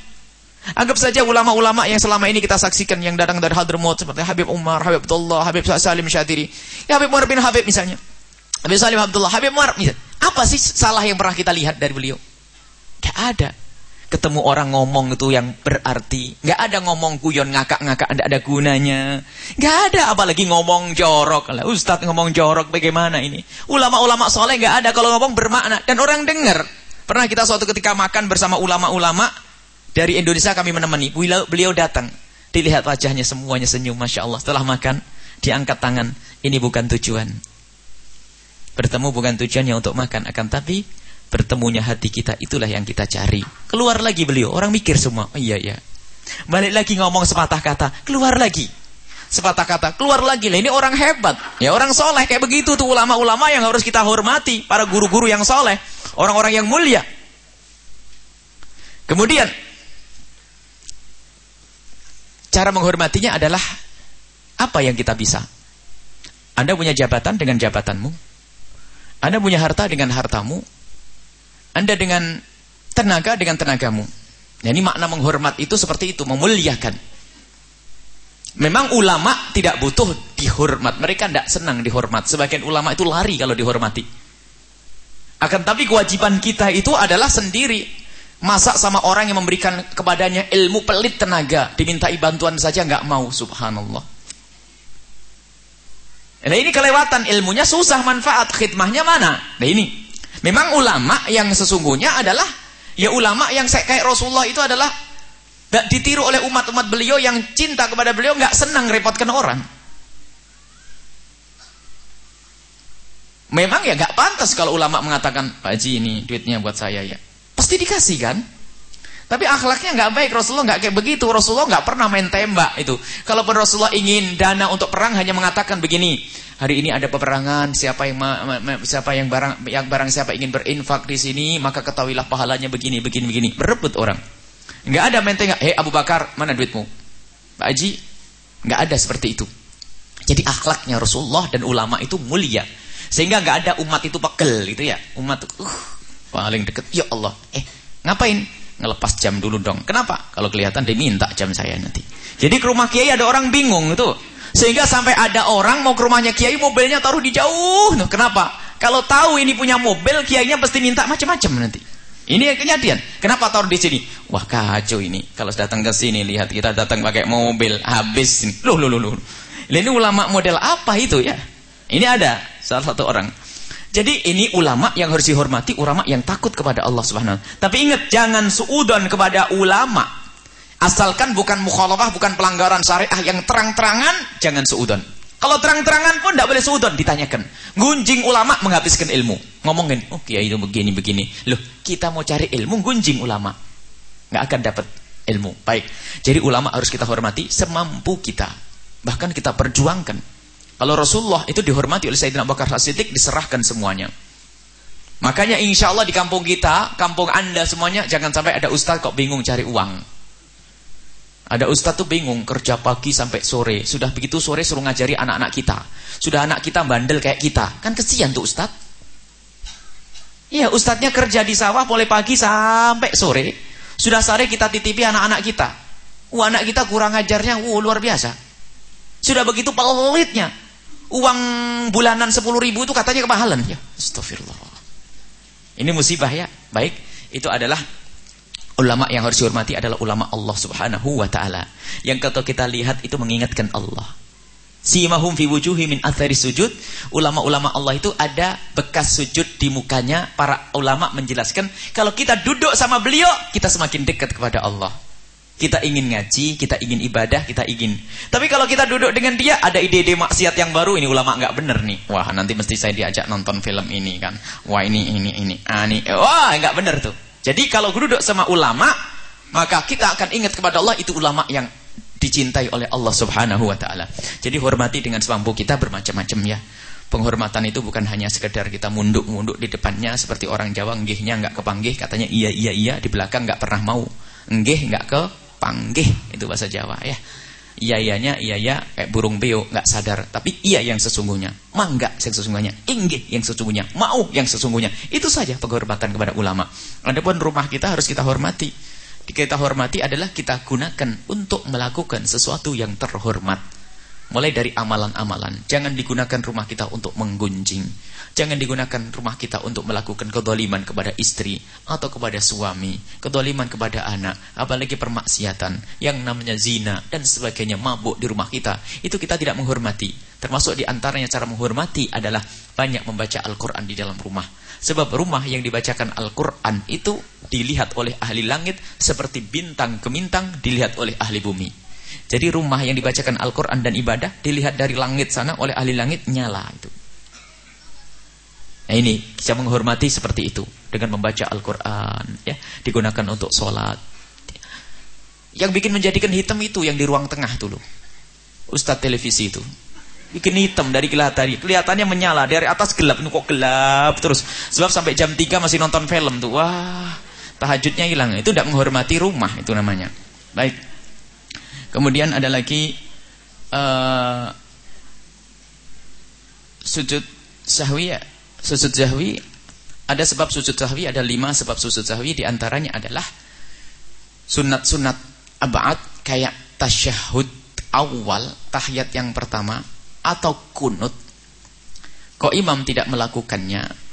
Anggap saja ulama-ulama yang selama ini kita saksikan yang datang dari Hadramaut seperti Habib Umar, Habib Abdullah, Habib Salim Syatiri. Ya Habib Umar bin Habib misalnya. Habib Salim Abdullah, Habib Umar misalnya. Apa sih salah yang pernah kita lihat dari beliau? Gak ada. Ketemu orang ngomong itu yang berarti. Gak ada ngomong guyon ngakak-ngakak tidak ada gunanya. Gak ada apalagi ngomong jorok. Ustadz ngomong jorok bagaimana ini? Ulama-ulama soleh gak ada kalau ngomong bermakna. Dan orang dengar. Pernah kita suatu ketika makan bersama ulama-ulama dari Indonesia kami menemani. Beliau, datang. Dilihat wajahnya semuanya senyum. Masya Allah. Setelah makan, diangkat tangan. Ini bukan tujuan. Bertemu bukan tujuannya untuk makan. Akan tapi, bertemunya hati kita. Itulah yang kita cari. Keluar lagi beliau. Orang mikir semua. Oh, iya, iya. Balik lagi ngomong sepatah kata. Keluar lagi. Sepatah kata. Keluar lagi. Lah ini orang hebat. Ya orang soleh. Kayak begitu tuh ulama-ulama yang harus kita hormati. Para guru-guru yang soleh. Orang-orang yang mulia. Kemudian Cara menghormatinya adalah apa yang kita bisa. Anda punya jabatan dengan jabatanmu. Anda punya harta dengan hartamu. Anda dengan tenaga dengan tenagamu. Ini makna menghormat itu seperti itu, memuliakan. Memang ulama tidak butuh dihormat. Mereka tidak senang dihormat. Sebagian ulama itu lari kalau dihormati. Akan tapi kewajiban kita itu adalah sendiri Masa sama orang yang memberikan kepadanya ilmu pelit tenaga, dimintai bantuan saja nggak mau, subhanallah. Nah ini kelewatan ilmunya susah manfaat khidmahnya mana? Nah ini memang ulama yang sesungguhnya adalah ya ulama yang kayak Rasulullah itu adalah tidak ditiru oleh umat-umat beliau yang cinta kepada beliau nggak senang repotkan orang. Memang ya nggak pantas kalau ulama mengatakan Pak Haji ini duitnya buat saya ya. Pasti dikasih kan? Tapi akhlaknya nggak baik. Rasulullah nggak kayak begitu. Rasulullah nggak pernah main tembak itu. Kalaupun Rasulullah ingin dana untuk perang hanya mengatakan begini. Hari ini ada peperangan. Siapa yang siapa yang barang yang barang siapa ingin berinfak di sini maka ketahuilah pahalanya begini begini begini. Berebut orang. Nggak ada main tembak. Hei Abu Bakar mana duitmu? Pak Haji nggak ada seperti itu. Jadi akhlaknya Rasulullah dan ulama itu mulia. Sehingga nggak ada umat itu pegel gitu ya. Umat uh paling deket. Ya Allah. Eh ngapain? ngelepas jam dulu dong. Kenapa? Kalau kelihatan dia minta jam saya nanti. Jadi ke rumah kiai ada orang bingung itu. Sehingga sampai ada orang mau ke rumahnya kiai mobilnya taruh di jauh. Nuh, kenapa? Kalau tahu ini punya mobil, kiainya pasti minta macam-macam nanti. Ini kejadian. Kenapa taruh di sini? Wah kacau ini. Kalau datang ke sini lihat kita datang pakai mobil habis. Loh loh loh loh. Ini ulama model apa itu ya? Ini ada salah satu orang jadi ini ulama yang harus dihormati, ulama yang takut kepada Allah Subhanahu Tapi ingat jangan suudon kepada ulama. Asalkan bukan mukhalafah, bukan pelanggaran syariah yang terang-terangan, jangan suudon. Kalau terang-terangan pun tidak boleh suudon, ditanyakan. Gunjing ulama menghabiskan ilmu. Ngomongin, oh kiai itu begini-begini. Loh, kita mau cari ilmu, gunjing ulama. Nggak akan dapat ilmu. Baik. Jadi ulama harus kita hormati semampu kita. Bahkan kita perjuangkan. Kalau Rasulullah itu dihormati oleh Sayyidina Abu Bakar Siddiq diserahkan semuanya. Makanya insya Allah di kampung kita, kampung anda semuanya, jangan sampai ada ustaz kok bingung cari uang. Ada ustaz tuh bingung kerja pagi sampai sore. Sudah begitu sore suruh ngajari anak-anak kita. Sudah anak kita bandel kayak kita. Kan kesian tuh ustaz. Iya ustaznya kerja di sawah mulai pagi sampai sore. Sudah sore kita titipi anak-anak kita. Wah anak kita kurang ajarnya, wah luar biasa. Sudah begitu pelitnya uang bulanan 10 ribu itu katanya kemahalan. Ya, astagfirullah. Ini musibah ya. Baik, itu adalah ulama yang harus dihormati adalah ulama Allah Subhanahu wa taala. Yang kalau kita lihat itu mengingatkan Allah. Simahum fi wujuhi min athari sujud. Ulama-ulama Allah itu ada bekas sujud di mukanya. Para ulama menjelaskan kalau kita duduk sama beliau, kita semakin dekat kepada Allah. Kita ingin ngaji, kita ingin ibadah, kita ingin. Tapi kalau kita duduk dengan dia, ada ide-ide maksiat yang baru. Ini ulama nggak bener nih. Wah, nanti mesti saya diajak nonton film ini kan. Wah, ini, ini, ini. Ah, ini. Wah, nggak bener tuh. Jadi kalau duduk sama ulama, maka kita akan ingat kepada Allah itu ulama yang dicintai oleh Allah Subhanahu wa taala. Jadi hormati dengan semampu kita bermacam-macam ya. Penghormatan itu bukan hanya sekedar kita munduk-munduk di depannya seperti orang Jawa nggihnya nggak kepanggih, katanya iya iya iya di belakang nggak pernah mau. Nggih nggak ke panggih itu bahasa Jawa ya. Iya iyanya iya ya kayak burung beo nggak sadar. Tapi iya yang sesungguhnya. Mangga yang sesungguhnya. Inggih yang sesungguhnya. Mau yang sesungguhnya. Itu saja penghormatan kepada ulama. Adapun rumah kita harus kita hormati. Kita hormati adalah kita gunakan untuk melakukan sesuatu yang terhormat mulai dari amalan-amalan jangan digunakan rumah kita untuk menggunjing Jangan digunakan rumah kita untuk melakukan kedoliman kepada istri atau kepada suami, kedoliman kepada anak, apalagi permaksiatan yang namanya zina dan sebagainya mabuk di rumah kita. Itu kita tidak menghormati. Termasuk di antaranya cara menghormati adalah banyak membaca Al-Quran di dalam rumah. Sebab rumah yang dibacakan Al-Quran itu dilihat oleh ahli langit seperti bintang kemintang dilihat oleh ahli bumi. Jadi rumah yang dibacakan Al-Quran dan ibadah dilihat dari langit sana oleh ahli langit nyala itu. Nah ini kita menghormati seperti itu dengan membaca Al-Quran, ya digunakan untuk sholat. Yang bikin menjadikan hitam itu yang di ruang tengah dulu, Ustadz televisi itu. Bikin hitam dari kelihatan kelihatannya menyala. Dari atas gelap. Ini kok gelap terus. Sebab sampai jam 3 masih nonton film tuh. Wah tahajudnya hilang. Itu tidak menghormati rumah itu namanya. Baik kemudian ada lagi uh, sujud sahwi ya. Sujud sahwi ada sebab sujud sahwi ada lima sebab sujud sahwi di antaranya adalah sunat-sunat abad kayak tasyahud awal tahiyat yang pertama atau kunut. Kok imam tidak melakukannya?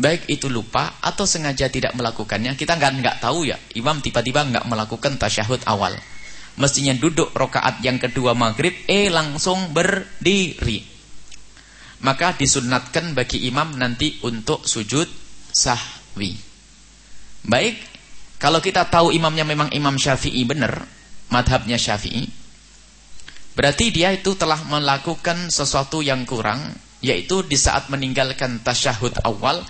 Baik itu lupa atau sengaja tidak melakukannya kita nggak nggak tahu ya. Imam tiba-tiba nggak melakukan tasyahud awal mestinya duduk rokaat yang kedua maghrib eh langsung berdiri maka disunatkan bagi imam nanti untuk sujud sahwi. Baik, kalau kita tahu imamnya memang imam syafi'i benar, madhabnya syafi'i, berarti dia itu telah melakukan sesuatu yang kurang, yaitu di saat meninggalkan tasyahud awal,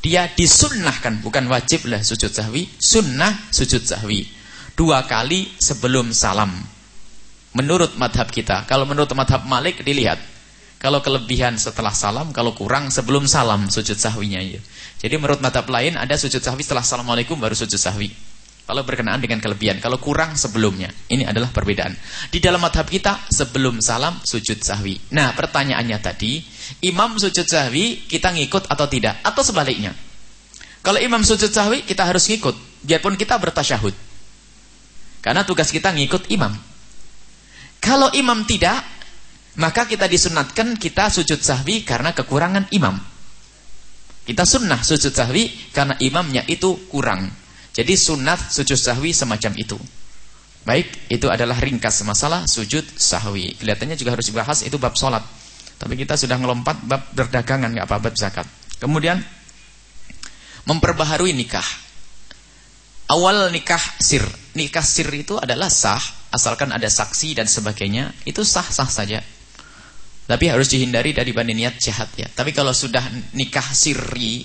dia disunnahkan, bukan wajib lah sujud sahwi, sunnah sujud sahwi. Dua kali sebelum salam. Menurut madhab kita, kalau menurut madhab Malik dilihat, kalau kelebihan setelah salam, kalau kurang sebelum salam sujud sahwinya ya. Jadi menurut madhab lain ada sujud sahwi setelah assalamualaikum baru sujud sahwi. Kalau berkenaan dengan kelebihan, kalau kurang sebelumnya. Ini adalah perbedaan. Di dalam madhab kita sebelum salam sujud sahwi. Nah pertanyaannya tadi, imam sujud sahwi kita ngikut atau tidak? Atau sebaliknya? Kalau imam sujud sahwi kita harus ngikut, biarpun kita bertasyahud. Karena tugas kita ngikut imam. Kalau imam tidak, maka kita disunatkan kita sujud sahwi karena kekurangan imam. Kita sunnah sujud sahwi karena imamnya itu kurang. Jadi sunat sujud sahwi semacam itu. Baik, itu adalah ringkas masalah sujud sahwi. Kelihatannya juga harus dibahas itu bab sholat. Tapi kita sudah ngelompat bab berdagangan, nggak apa bab zakat. Kemudian memperbaharui nikah. Awal nikah sir. Nikah sir itu adalah sah, asalkan ada saksi dan sebagainya, itu sah-sah saja. Tapi harus dihindari dari niat jahat ya. Tapi kalau sudah nikah sirri,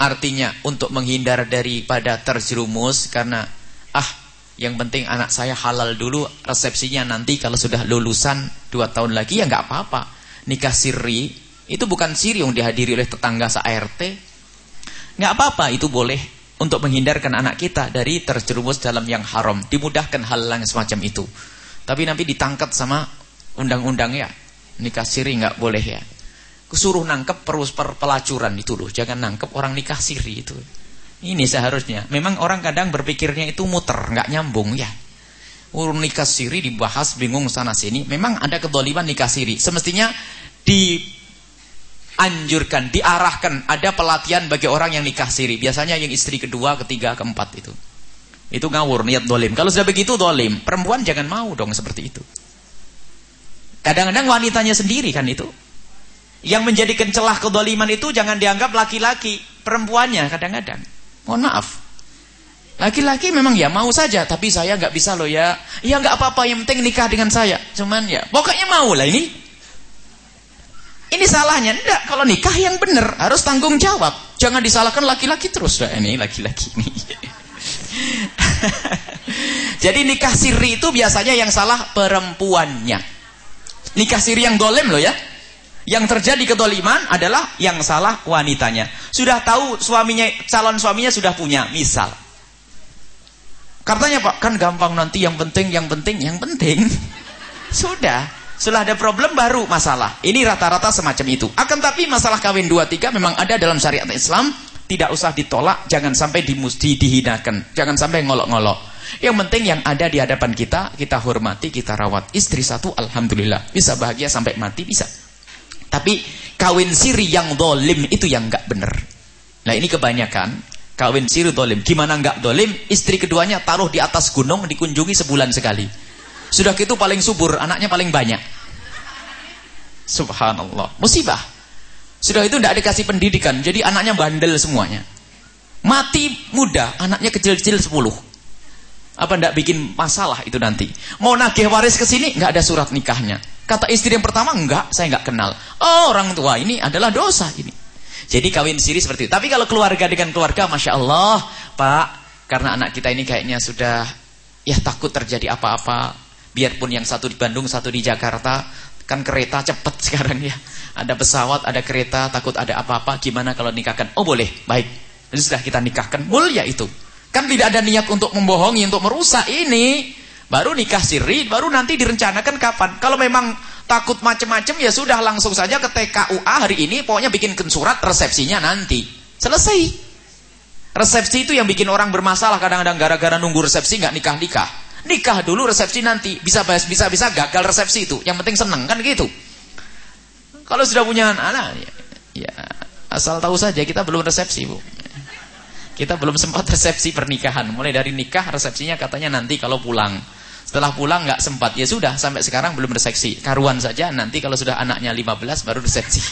artinya untuk menghindar daripada terjerumus karena ah yang penting anak saya halal dulu resepsinya nanti kalau sudah lulusan dua tahun lagi ya nggak apa-apa. Nikah sirri itu bukan siri yang dihadiri oleh tetangga se-ART. Nggak apa-apa itu boleh untuk menghindarkan anak kita dari terjerumus dalam yang haram. Dimudahkan hal yang semacam itu. Tapi nanti ditangkap sama undang-undang ya nikah siri nggak boleh ya. Kusuruh nangkep perus per pelacuran itu loh, jangan nangkep orang nikah siri itu. Ini seharusnya. Memang orang kadang berpikirnya itu muter, nggak nyambung ya. Urun nikah siri dibahas bingung sana sini. Memang ada kedoliman nikah siri. Semestinya dianjurkan, diarahkan ada pelatihan bagi orang yang nikah siri. Biasanya yang istri kedua, ketiga, keempat itu. Itu ngawur, niat dolim. Kalau sudah begitu dolim, perempuan jangan mau dong seperti itu. Kadang-kadang wanitanya sendiri kan itu. Yang menjadikan celah kedoliman itu jangan dianggap laki-laki. Perempuannya kadang-kadang. Mohon maaf. Laki-laki memang ya mau saja. Tapi saya nggak bisa loh ya. Ya nggak apa-apa yang penting nikah dengan saya. Cuman ya pokoknya mau lah ini. Ini salahnya. Enggak. Kalau nikah yang benar harus tanggung jawab. Jangan disalahkan laki-laki terus. Nah, ini laki-laki ini. Jadi nikah siri itu biasanya yang salah perempuannya. Nikah siri yang dolem loh ya. Yang terjadi kedoliman adalah yang salah wanitanya. Sudah tahu suaminya, calon suaminya sudah punya, misal. Katanya Pak, kan gampang nanti yang penting, yang penting, yang penting. Sudah. Setelah ada problem baru masalah. Ini rata-rata semacam itu. Akan tapi masalah kawin dua tiga memang ada dalam syariat Islam. Tidak usah ditolak, jangan sampai dimusti dihinakan. Jangan sampai ngolok-ngolok. Yang penting yang ada di hadapan kita, kita hormati, kita rawat. Istri satu, Alhamdulillah. Bisa bahagia sampai mati, bisa. Tapi kawin siri yang dolim itu yang nggak benar. Nah ini kebanyakan kawin siri dolim. Gimana nggak dolim? Istri keduanya taruh di atas gunung dikunjungi sebulan sekali. Sudah gitu paling subur, anaknya paling banyak. Subhanallah, musibah. Sudah itu tidak dikasih pendidikan, jadi anaknya bandel semuanya. Mati muda, anaknya kecil-kecil sepuluh. Apa ndak bikin masalah itu nanti? Mau nagih waris ke sini nggak ada surat nikahnya. Kata istri yang pertama enggak, saya nggak kenal. Oh, orang tua ini adalah dosa ini. Jadi kawin siri seperti itu. Tapi kalau keluarga dengan keluarga, masya Allah, Pak, karena anak kita ini kayaknya sudah ya takut terjadi apa-apa. Biarpun yang satu di Bandung, satu di Jakarta, kan kereta cepat sekarang ya. Ada pesawat, ada kereta, takut ada apa-apa. Gimana kalau nikahkan? Oh boleh, baik. Jadi sudah kita nikahkan, mulia itu. Kan tidak ada niat untuk membohongi, untuk merusak ini. Baru nikah siri, baru nanti direncanakan kapan. Kalau memang takut macam-macam ya sudah langsung saja ke TKUA hari ini pokoknya bikin surat resepsinya nanti. Selesai. Resepsi itu yang bikin orang bermasalah kadang-kadang gara-gara nunggu resepsi nggak nikah-nikah. Nikah dulu resepsi nanti. Bisa bisa bisa gagal resepsi itu. Yang penting seneng kan gitu. Kalau sudah punya anak ya, ya asal tahu saja kita belum resepsi, Bu. Kita belum sempat resepsi pernikahan. Mulai dari nikah resepsinya katanya nanti kalau pulang. Setelah pulang nggak sempat. Ya sudah sampai sekarang belum resepsi. Karuan saja nanti kalau sudah anaknya 15 baru resepsi.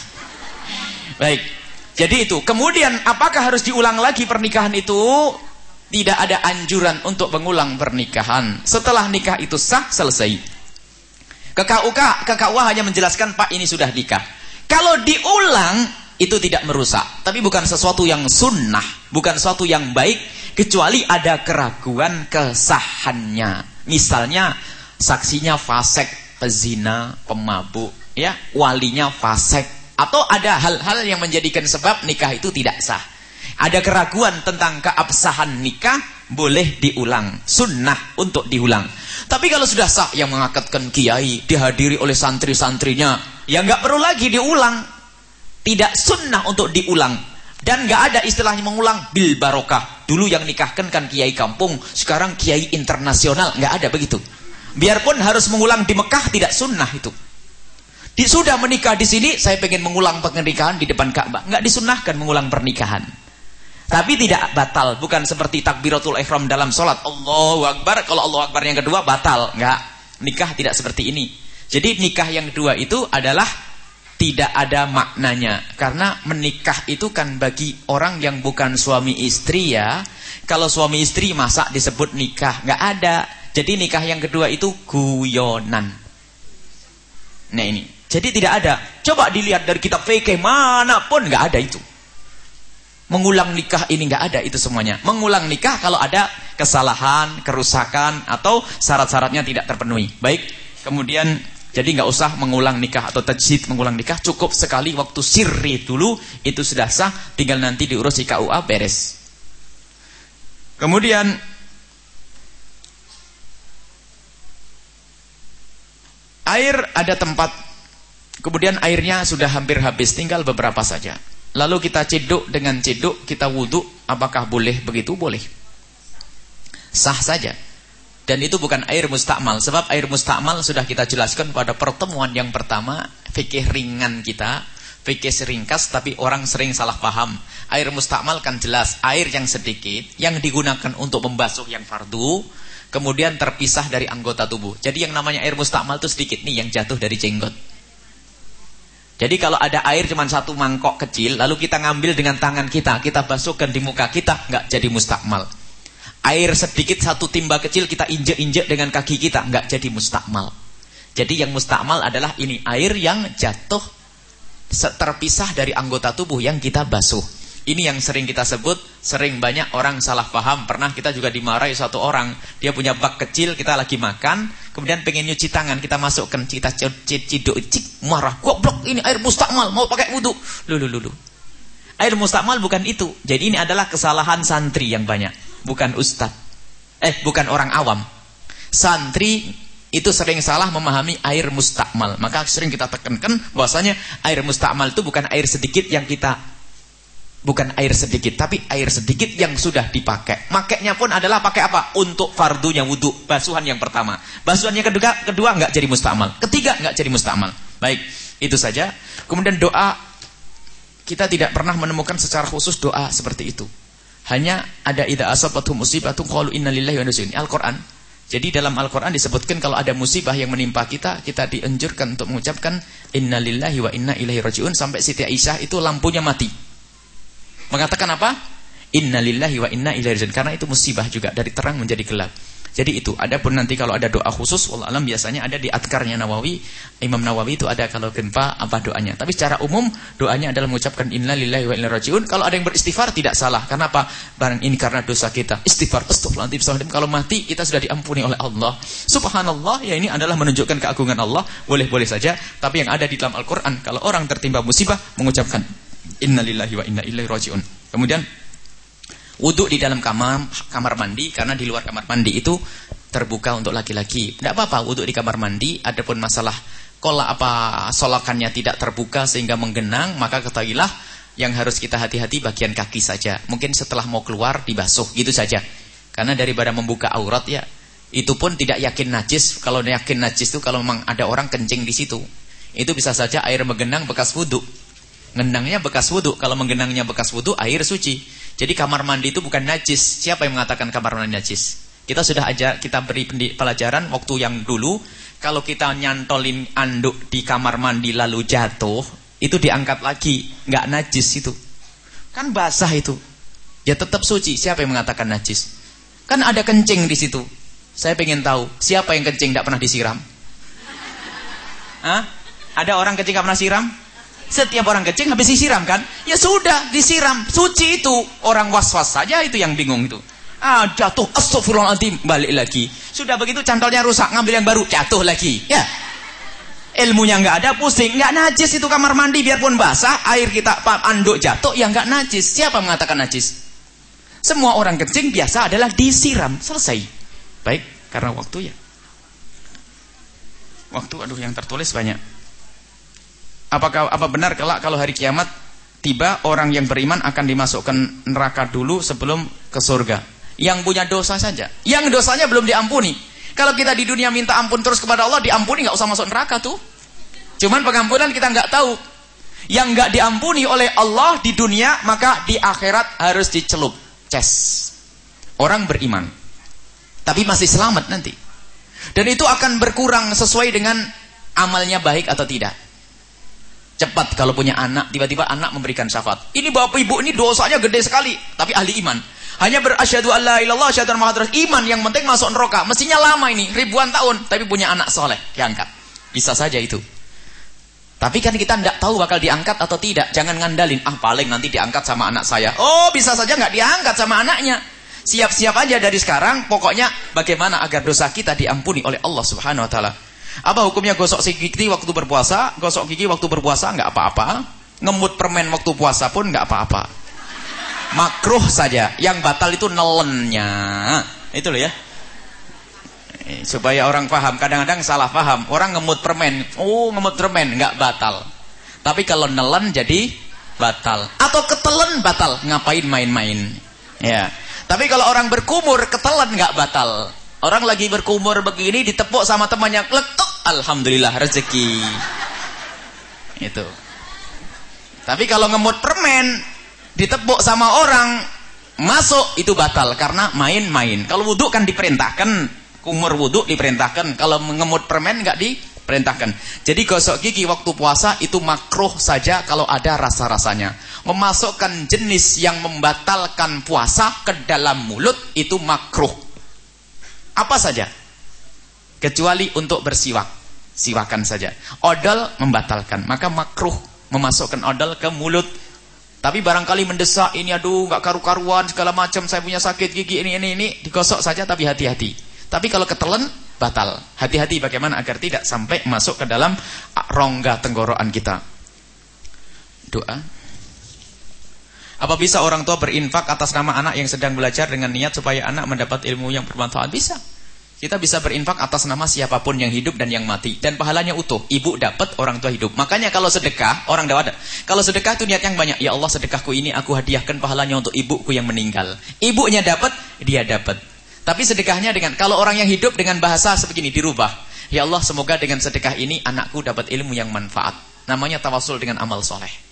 Baik. Jadi itu. Kemudian apakah harus diulang lagi pernikahan itu? Tidak ada anjuran untuk mengulang pernikahan. Setelah nikah itu sah, selesai. KKUK, KKUA hanya menjelaskan, Pak ini sudah nikah. Kalau diulang, itu tidak merusak. Tapi bukan sesuatu yang sunnah. Bukan sesuatu yang baik. Kecuali ada keraguan kesahannya. Misalnya, saksinya fasek, pezina, pemabuk. ya Walinya fasek. Atau ada hal-hal yang menjadikan sebab nikah itu tidak sah ada keraguan tentang keabsahan nikah, boleh diulang. Sunnah untuk diulang. Tapi kalau sudah sah yang mengakatkan kiai, dihadiri oleh santri-santrinya, ya nggak perlu lagi diulang. Tidak sunnah untuk diulang. Dan nggak ada istilahnya mengulang bil barokah. Dulu yang nikahkan kan kiai kampung, sekarang kiai internasional. nggak ada begitu. Biarpun harus mengulang di Mekah, tidak sunnah itu. Di, sudah menikah di sini, saya pengen mengulang pernikahan di depan Ka'bah. Nggak disunnahkan mengulang pernikahan. Tapi tidak batal, bukan seperti takbiratul ihram dalam sholat. Allahu Akbar, kalau Allah Akbar yang kedua batal. Enggak, nikah tidak seperti ini. Jadi nikah yang kedua itu adalah tidak ada maknanya. Karena menikah itu kan bagi orang yang bukan suami istri ya. Kalau suami istri masa disebut nikah? Enggak ada. Jadi nikah yang kedua itu guyonan. Nah ini. Jadi tidak ada. Coba dilihat dari kitab fikih mana pun enggak ada itu. Mengulang nikah ini nggak ada itu semuanya. Mengulang nikah kalau ada kesalahan, kerusakan atau syarat-syaratnya tidak terpenuhi. Baik. Kemudian jadi nggak usah mengulang nikah atau tajdid mengulang nikah, cukup sekali waktu sirri dulu itu sudah sah, tinggal nanti diurus di KUA beres. Kemudian air ada tempat kemudian airnya sudah hampir habis, tinggal beberapa saja. Lalu kita ceduk dengan ceduk, kita wudhu, apakah boleh begitu? Boleh. Sah saja. Dan itu bukan air mustakmal. Sebab air mustakmal sudah kita jelaskan pada pertemuan yang pertama. Fikih ringan kita. Fikih seringkas tapi orang sering salah paham. Air mustakmal kan jelas. Air yang sedikit. Yang digunakan untuk membasuh yang fardu. Kemudian terpisah dari anggota tubuh. Jadi yang namanya air mustakmal itu sedikit nih yang jatuh dari jenggot. Jadi kalau ada air cuma satu mangkok kecil, lalu kita ngambil dengan tangan kita, kita basuhkan di muka kita, nggak jadi mustakmal. Air sedikit satu timba kecil kita injek-injek dengan kaki kita, nggak jadi mustakmal. Jadi yang mustakmal adalah ini air yang jatuh terpisah dari anggota tubuh yang kita basuh. Ini yang sering kita sebut, sering banyak orang salah paham. Pernah kita juga dimarahi satu orang, dia punya bak kecil, kita lagi makan, kemudian pengen nyuci tangan, kita masukkan, kita ciduk, cik, marah, goblok, ini air mustakmal, mau pakai wudhu. Lulu, lulu. Air mustakmal bukan itu. Jadi ini adalah kesalahan santri yang banyak, bukan ustad. Eh, bukan orang awam. Santri itu sering salah memahami air mustakmal. Maka sering kita tekankan bahwasanya air mustakmal itu bukan air sedikit yang kita Bukan air sedikit, tapi air sedikit yang sudah dipakai. Makainya pun adalah pakai apa? Untuk fardunya wudhu, basuhan yang pertama. Basuhan yang kedua, kedua nggak jadi mustamal. Ketiga nggak jadi mustamal. Baik, itu saja. Kemudian doa, kita tidak pernah menemukan secara khusus doa seperti itu. Hanya ada ida asabatu musibatun qalu innalillahi wa inna Al-Qur'an. Jadi dalam Al-Qur'an disebutkan kalau ada musibah yang menimpa kita, kita dianjurkan untuk mengucapkan innalillahi wa inna ilaihi rajiun sampai Siti Aisyah itu lampunya mati. Mengatakan apa? Innalillahi wa inna ilaihi rajiun. Karena itu musibah juga dari terang menjadi gelap. Jadi itu, adapun nanti kalau ada doa khusus, Allah alam biasanya ada di adkarnya Nawawi. Imam Nawawi itu ada kalau gempa apa doanya. Tapi secara umum doanya adalah mengucapkan innalillahi wa inna rajiun. Kalau ada yang beristighfar tidak salah. Karena apa? Barang ini karena dosa kita. Istighfar, astagfirullahaladzim. Kalau mati kita sudah diampuni oleh Allah. Subhanallah, ya ini adalah menunjukkan keagungan Allah. Boleh-boleh saja. Tapi yang ada di dalam Al-Quran, kalau orang tertimpa musibah, mengucapkan Innalillahi wa inna ilaihi rajiun. Kemudian wudhu di dalam kamar kamar mandi karena di luar kamar mandi itu terbuka untuk laki-laki. Tidak apa-apa wudhu di kamar mandi. Adapun masalah kalau apa solakannya tidak terbuka sehingga menggenang, maka ketahuilah yang harus kita hati-hati bagian kaki saja. Mungkin setelah mau keluar dibasuh gitu saja. Karena daripada membuka aurat ya, itu pun tidak yakin najis. Kalau yakin najis itu kalau memang ada orang kencing di situ, itu bisa saja air menggenang bekas wudhu. Ngendangnya bekas wudhu. Kalau menggenangnya bekas wudhu, air suci. Jadi kamar mandi itu bukan najis. Siapa yang mengatakan kamar mandi najis? Kita sudah aja kita beri pelajaran waktu yang dulu. Kalau kita nyantolin anduk di kamar mandi lalu jatuh, itu diangkat lagi, nggak najis itu. Kan basah itu. Ya tetap suci. Siapa yang mengatakan najis? Kan ada kencing di situ. Saya pengen tahu, siapa yang kencing tidak pernah disiram? Hah? Ada orang kencing nggak pernah siram? Setiap orang kencing habis disiram kan? Ya sudah, disiram. Suci itu. Orang was-was saja itu yang bingung itu. Ah, jatuh. Astagfirullahaladzim. Balik lagi. Sudah begitu cantolnya rusak. Ngambil yang baru. Jatuh lagi. Ya. Ilmunya nggak ada, pusing. nggak najis itu kamar mandi. Biarpun basah, air kita anduk jatuh. Ya nggak najis. Siapa mengatakan najis? Semua orang kencing biasa adalah disiram. Selesai. Baik, karena waktu ya. Waktu, aduh yang tertulis banyak. Apakah apa benar kelak kalau hari kiamat tiba orang yang beriman akan dimasukkan neraka dulu sebelum ke surga? Yang punya dosa saja. Yang dosanya belum diampuni. Kalau kita di dunia minta ampun terus kepada Allah diampuni nggak usah masuk neraka tuh. Cuman pengampunan kita nggak tahu. Yang nggak diampuni oleh Allah di dunia maka di akhirat harus dicelup. Ces. Orang beriman. Tapi masih selamat nanti. Dan itu akan berkurang sesuai dengan amalnya baik atau tidak. Cepat kalau punya anak, tiba-tiba anak memberikan syafaat. Ini bapak ibu ini dosanya gede sekali, tapi ahli iman. Hanya berasyhadu alla ilallah syaitan mahadrah iman yang penting masuk neraka. Mestinya lama ini, ribuan tahun, tapi punya anak soleh, diangkat. Bisa saja itu. Tapi kan kita tidak tahu bakal diangkat atau tidak. Jangan ngandalin, ah paling nanti diangkat sama anak saya. Oh bisa saja nggak diangkat sama anaknya. Siap-siap aja dari sekarang, pokoknya bagaimana agar dosa kita diampuni oleh Allah Subhanahu Wa Taala. Apa hukumnya gosok gigi waktu berpuasa? Gosok gigi waktu berpuasa nggak apa-apa. Ngemut permen waktu puasa pun nggak apa-apa. Makruh saja. Yang batal itu nelennya. Itu loh ya. Eh, supaya orang paham. Kadang-kadang salah paham. Orang ngemut permen. Oh ngemut permen nggak batal. Tapi kalau nelen jadi batal. Atau ketelen batal. Ngapain main-main? Ya. Tapi kalau orang berkumur ketelen nggak batal. Orang lagi berkumur begini ditepuk sama temannya kletuk, alhamdulillah rezeki. Itu. Tapi kalau ngemut permen ditepuk sama orang masuk itu batal karena main-main. Kalau wudhu kan diperintahkan, kumur wudhu diperintahkan. Kalau ngemut permen nggak diperintahkan. Jadi gosok gigi waktu puasa itu makruh saja kalau ada rasa-rasanya. Memasukkan jenis yang membatalkan puasa ke dalam mulut itu makruh. Apa saja. Kecuali untuk bersiwak. Siwakan saja. Odol membatalkan. Maka makruh memasukkan odol ke mulut. Tapi barangkali mendesak, ini aduh nggak karu-karuan, segala macam, saya punya sakit gigi, ini, ini, ini. Digosok saja tapi hati-hati. Tapi kalau ketelen, batal. Hati-hati bagaimana agar tidak sampai masuk ke dalam rongga tenggorokan kita. Doa. Apa bisa orang tua berinfak atas nama anak yang sedang belajar dengan niat supaya anak mendapat ilmu yang bermanfaat? Bisa. Kita bisa berinfak atas nama siapa pun yang hidup dan yang mati. Dan pahalanya utuh. Ibu dapat, orang tua hidup. Makanya kalau sedekah, orang ada. Kalau sedekah itu niat yang banyak. Ya Allah sedekahku ini aku hadiahkan pahalanya untuk ibuku yang meninggal. Ibunya dapat, dia dapat. Tapi sedekahnya dengan, kalau orang yang hidup dengan bahasa sebegini, dirubah. Ya Allah semoga dengan sedekah ini anakku dapat ilmu yang manfaat. Namanya tawasul dengan amal soleh.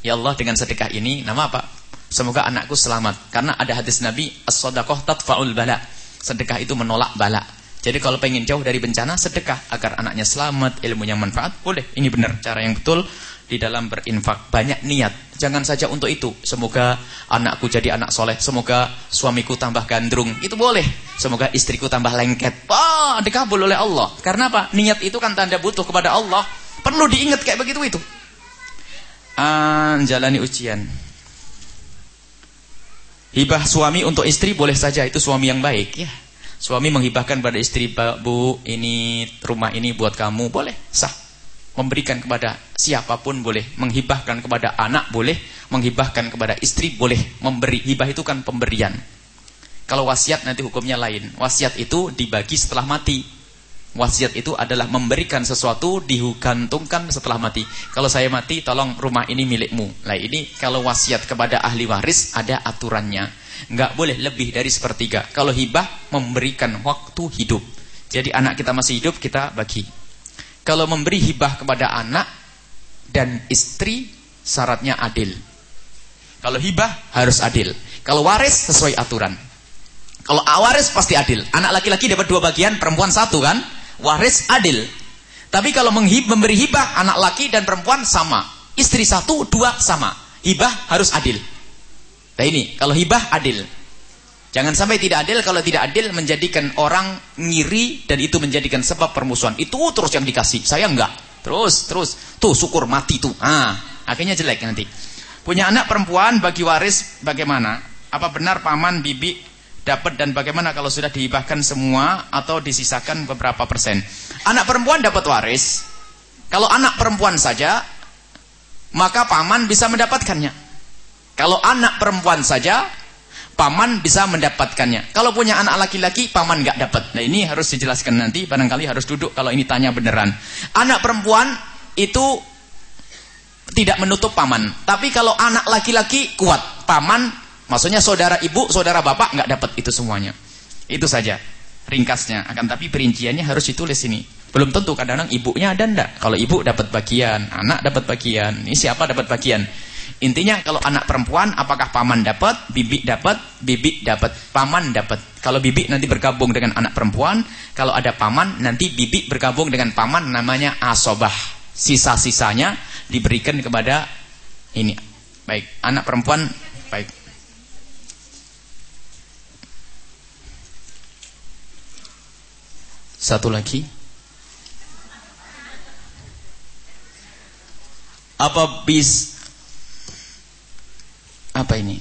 Ya Allah dengan sedekah ini nama apa? Semoga anakku selamat. Karena ada hadis Nabi as-sadaqah tadfa'ul bala. Sedekah itu menolak bala. Jadi kalau pengen jauh dari bencana sedekah agar anaknya selamat, ilmunya manfaat, boleh. Ini benar cara yang betul di dalam berinfak. Banyak niat. Jangan saja untuk itu. Semoga anakku jadi anak soleh. Semoga suamiku tambah gandrung. Itu boleh. Semoga istriku tambah lengket. Wah, dikabul oleh Allah. Karena apa? Niat itu kan tanda butuh kepada Allah. Perlu diingat kayak begitu itu menjalani ujian. Hibah suami untuk istri boleh saja itu suami yang baik ya. Suami menghibahkan pada istri, "Bu, ini rumah ini buat kamu." Boleh, sah. Memberikan kepada siapa pun boleh, menghibahkan kepada anak boleh, menghibahkan kepada istri boleh. Memberi hibah itu kan pemberian. Kalau wasiat nanti hukumnya lain. Wasiat itu dibagi setelah mati. Wasiat itu adalah memberikan sesuatu digantungkan setelah mati. Kalau saya mati, tolong rumah ini milikmu. Nah ini kalau wasiat kepada ahli waris ada aturannya. Enggak boleh lebih dari sepertiga. Kalau hibah memberikan waktu hidup. Jadi anak kita masih hidup kita bagi. Kalau memberi hibah kepada anak dan istri syaratnya adil. Kalau hibah harus adil. Kalau waris sesuai aturan. Kalau waris pasti adil. Anak laki-laki dapat dua bagian, perempuan satu kan? Waris adil. Tapi kalau menghib, memberi hibah anak laki dan perempuan sama. Istri satu, dua sama. Hibah harus adil. Nah ini, kalau hibah adil. Jangan sampai tidak adil, kalau tidak adil menjadikan orang ngiri dan itu menjadikan sebab permusuhan. Itu terus yang dikasih, saya enggak. Terus, terus. Tuh syukur mati tuh. Ah, akhirnya jelek nanti. Punya anak perempuan bagi waris bagaimana? Apa benar paman, bibi dapat dan bagaimana kalau sudah dihibahkan semua atau disisakan beberapa persen? Anak perempuan dapat waris. Kalau anak perempuan saja, maka paman bisa mendapatkannya. Kalau anak perempuan saja, paman bisa mendapatkannya. Kalau punya anak laki-laki, paman nggak dapat. Nah ini harus dijelaskan nanti, barangkali harus duduk kalau ini tanya beneran. Anak perempuan itu tidak menutup paman. Tapi kalau anak laki-laki kuat, paman, maksudnya saudara ibu, saudara bapak nggak dapat itu semuanya. Itu saja ringkasnya. Akan tapi perinciannya harus ditulis ini. Belum tentu kadang-kadang ibunya ada ndak. Kalau ibu dapat bagian, anak dapat bagian. Ini siapa dapat bagian? Intinya kalau anak perempuan apakah paman dapat, bibi dapat, bibi dapat, paman dapat. Kalau bibi nanti bergabung dengan anak perempuan, kalau ada paman nanti bibi bergabung dengan paman namanya asobah. Sisa-sisanya diberikan kepada ini. Baik, anak perempuan baik. Satu lagi. Apa bis apa ini?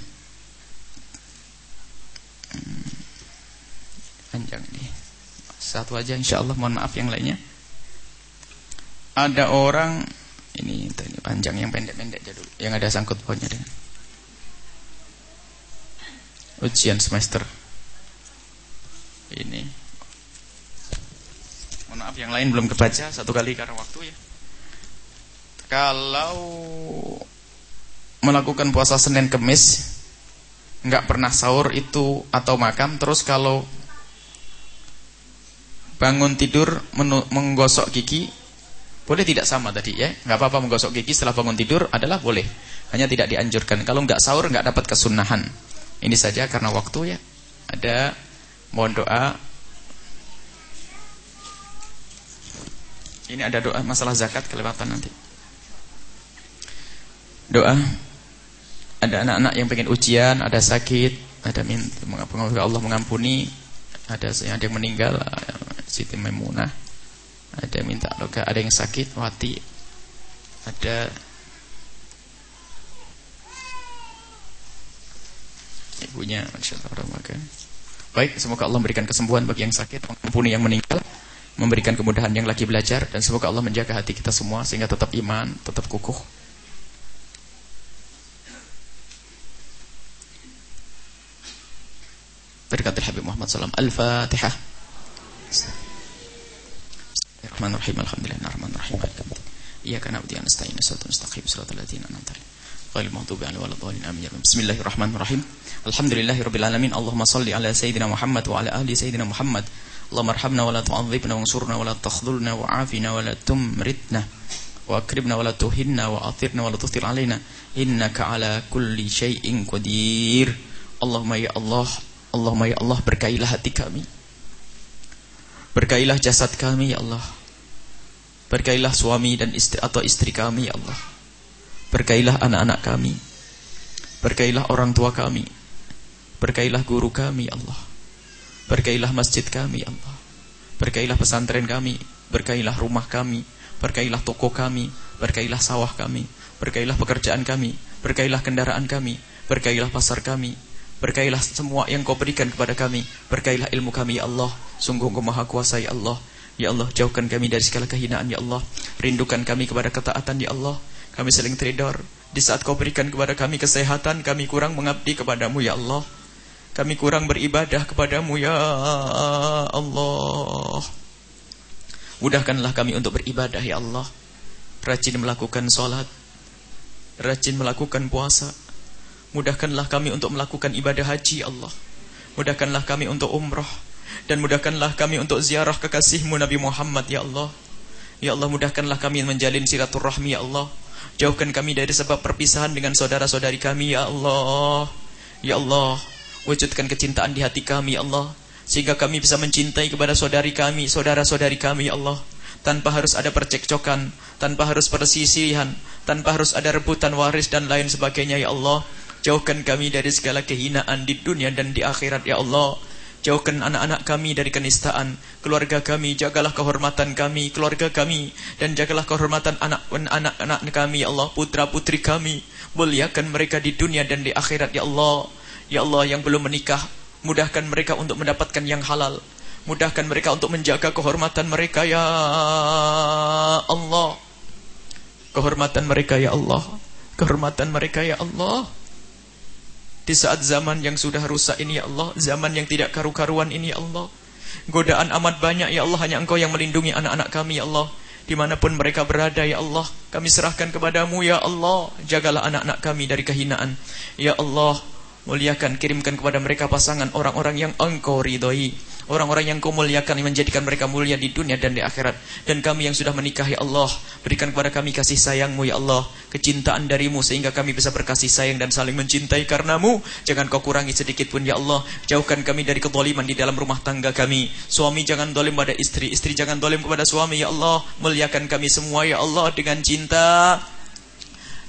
Hmm, panjang ini. Satu aja insya Allah mohon maaf yang lainnya. Ada orang ini ini panjang yang pendek-pendek aja yang ada sangkut pautnya dengan ujian semester. Ini yang lain belum kebaca satu kali karena waktu ya. Kalau melakukan puasa Senin Kemis nggak pernah sahur itu atau makan terus kalau bangun tidur menggosok gigi boleh tidak sama tadi ya? Nggak apa-apa menggosok gigi setelah bangun tidur adalah boleh. Hanya tidak dianjurkan. Kalau nggak sahur nggak dapat kesunahan. Ini saja karena waktu ya. Ada mohon doa ini ada doa masalah zakat kelewatan nanti. Doa ada anak-anak yang pengen ujian, ada sakit, ada minta Allah mengampuni, ada yang ada yang meninggal, Siti Maimunah, ada yang minta doa, ada yang sakit, wati, ada. Ibunya, masya Allah, Baik, semoga Allah memberikan kesembuhan bagi yang sakit, mengampuni yang meninggal, memberikan kemudahan yang lagi belajar, dan semoga Allah menjaga hati kita semua sehingga tetap iman, tetap kukuh. Berkat Habib Muhammad SAW Al-Fatihah. Bismillahirrahmanirrahim. Alhamdulillahirrahmanirrahim Iyaka na'budu wa nasta'in Salatul mustaqim. Salatul ladzina an'amta alaihim. Amin ya Bismillahirrahmanirrahim. Alhamdulillahirabbil Allahumma salli ala sayyidina Muhammad wa ala ahli sayyidina Muhammad Allahumma arhamna wa la tu'adzibna wa ansurna wa la takhdhulna wa afina wa la tumritna wa akribna wa la tuhinna wa athirna wa la tuhtir alaina innaka ala kulli syai'in qadir. Allahumma ya Allah Allahumma ya Allah berkailah hati kami. Berkailah jasad kami ya Allah. Berkailah suami dan istri atau istri kami ya Allah. Berkailah anak-anak kami. Berkailah orang tua kami. Berkailah guru kami ya Allah Berkailah masjid kami ya Allah. Berkailah pesantren kami Berkailah rumah kami Berkailah toko kami Berkailah sawah kami Berkailah pekerjaan kami Berkailah kendaraan kami Berkailah pasar kami Berkailah semua yang kau berikan kepada kami Berkailah ilmu kami ya Allah. Sungguh engkau maha kuasa ya Allah. Ya Allah jauhkan kami dari segala kehinaan ya Allah. Rindukan kami kepada ketaatan ya Allah. Kami saling teridor Di saat kau berikan kepada kami kesehatan Kami kurang mengabdi kepadamu ya Allah Kami kurang beribadah kepadamu ya Allah. Mudahkanlah kami untuk beribadah ya Allah. Rajin melakukan sholat. Rajin melakukan puasa. Mudahkanlah kami untuk melakukan ibadah haji Allah. Mudahkanlah kami untuk umrah Dan mudahkanlah kami untuk ziarah kekasihmu Nabi Muhammad Ya Allah. Ya Allah mudahkanlah kami menjalin silaturahmi Ya Allah. Jauhkan kami dari sebab perpisahan dengan saudara-saudari kami Ya Allah. Ya Allah Wujudkan kecintaan di hati kami Ya Allah Sehingga kami bisa mencintai kepada saudari kami Saudara-saudari kami Ya Allah tanpa harus ada percekcokan, tanpa harus persisihan, tanpa harus ada rebutan waris dan lain sebagainya ya Allah. Jauhkan kami dari segala kehinaan di dunia dan di akhirat ya Allah. Jauhkan anak-anak kami dari kenistaan Keluarga kami, jagalah kehormatan kami Keluarga kami Dan jagalah kehormatan anak-anak kami Ya Allah, putra-putri kami Muliakan mereka di dunia dan di akhirat Ya Allah Ya Allah yang belum menikah Mudahkan mereka untuk mendapatkan yang halal. Mudahkan mereka untuk menjaga kehormatan mereka Ya Allah. Kehormatan mereka Ya Allah. Kehormatan mereka Ya Allah. Di saat zaman yang sudah rusak ini ya Allah. Zaman yang tidak karu-karuan ini ya Allah. Godaan amat banyak ya Allah. Hanya engkau yang melindungi anak-anak kami ya Allah. Di mana pun mereka berada ya Allah. Kami serahkan kepadamu ya Allah. Jagalah anak-anak kami dari kehinaan. Ya Allah Muliakan, kirimkan kepada mereka pasangan Orang-orang yang engkau ridhoi Orang-orang yang kau muliakan menjadikan mereka mulia di dunia dan di akhirat. Dan kami yang sudah menikah ya Allah, berikan kepada kami kasih sayangmu ya Allah. Kecintaan darimu sehingga kami bisa berkasih sayang dan saling mencintai karenamu. Jangan kau kurangi sedikit pun ya Allah. Jauhkan kami dari kedoliman di dalam rumah tangga kami. Suami jangan dolim pada istri, istri jangan dolim kepada suami ya Allah. Muliakan kami semua ya Allah dengan cinta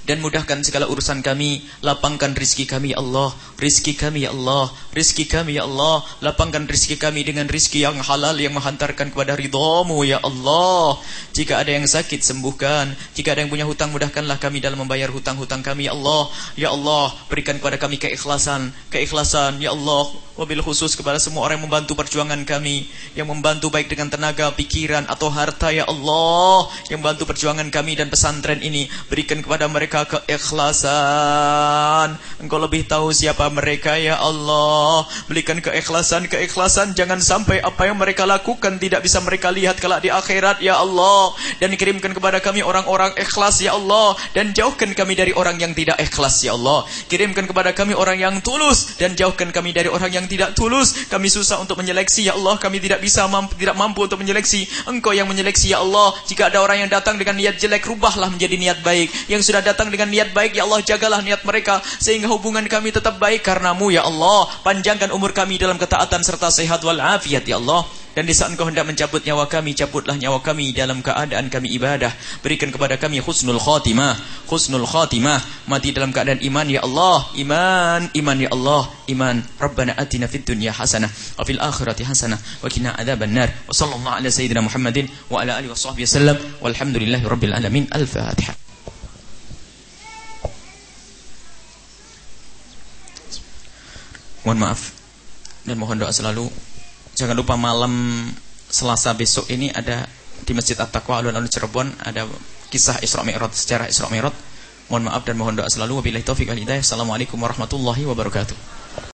dan mudahkan segala urusan kami. Lapangkan rizki kami ya Allah. Rizki kami ya Allah. Rizki kami ya Allah. Lapangkan rizki kami dengan rizki yang halal yang menghantarkan kepada ridhamu ya Allah. Jika ada yang sakit sembuhkan. Jika ada yang punya hutang mudahkanlah kami dalam membayar hutang-hutang kami ya Allah. Ya Allah berikan kepada kami keikhlasan. Keikhlasan ya Allah. Wabil khusus kepada semua orang yang membantu perjuangan kami. Yang membantu baik dengan tenaga pikiran atau harta ya Allah. Yang membantu perjuangan kami dan pesantren ini. Berikan kepada mereka mereka keikhlasan. Engkau lebih tahu siapa mereka ya Allah. Berikan keikhlasan Keikhlasan. Jangan sampai apa yang mereka lakukan Tidak bisa mereka lihat kelak di akhirat ya Allah. Dan kirimkan kepada kami orang-orang ikhlas ya Allah. Dan jauhkan kami dari orang yang tidak ikhlas ya Allah. Kirimkan kepada kami orang yang tulus Dan jauhkan kami dari orang yang tidak tulus. Kami susah untuk menyeleksi ya Allah. Kami tidak bisa mampu, tidak mampu untuk menyeleksi. Engkau yang menyeleksi ya Allah. Jika ada orang yang datang dengan niat jelek Rubahlah menjadi niat baik. Yang sudah datang datang dengan niat baik ya Allah jagalah niat mereka sehingga hubungan kami tetap baik karenamu ya Allah. Panjangkan umur kami dalam ketaatan serta sehat wal afiat ya Allah. Dan di saat engkau hendak mencabut nyawa kami Cabutlah nyawa kami dalam keadaan kami ibadah. Berikan kepada kami khusnul khatimah Khusnul khatimah. Mati dalam keadaan iman ya Allah. Iman, iman ya Allah. Iman. Rabbana atina fid dunya hasanah Wa fil akhirati hasanah Wa kina adhaban nar Wa sallallahu ala sayyidina Muhammadin Wa ala alihi wa sahbihi sallam. Walhamdulillahi rabbil alamin. Al-Fatihah Mohon maaf dan mohon doa selalu. Jangan lupa malam Selasa besok ini ada di Masjid At-Taqwa Alun-Alun Cirebon ada kisah Isra Mi'raj secara Isra Mi'raj. Mohon maaf dan mohon doa selalu. Wabillahi taufiq wal hidayah. Assalamualaikum warahmatullahi wabarakatuh.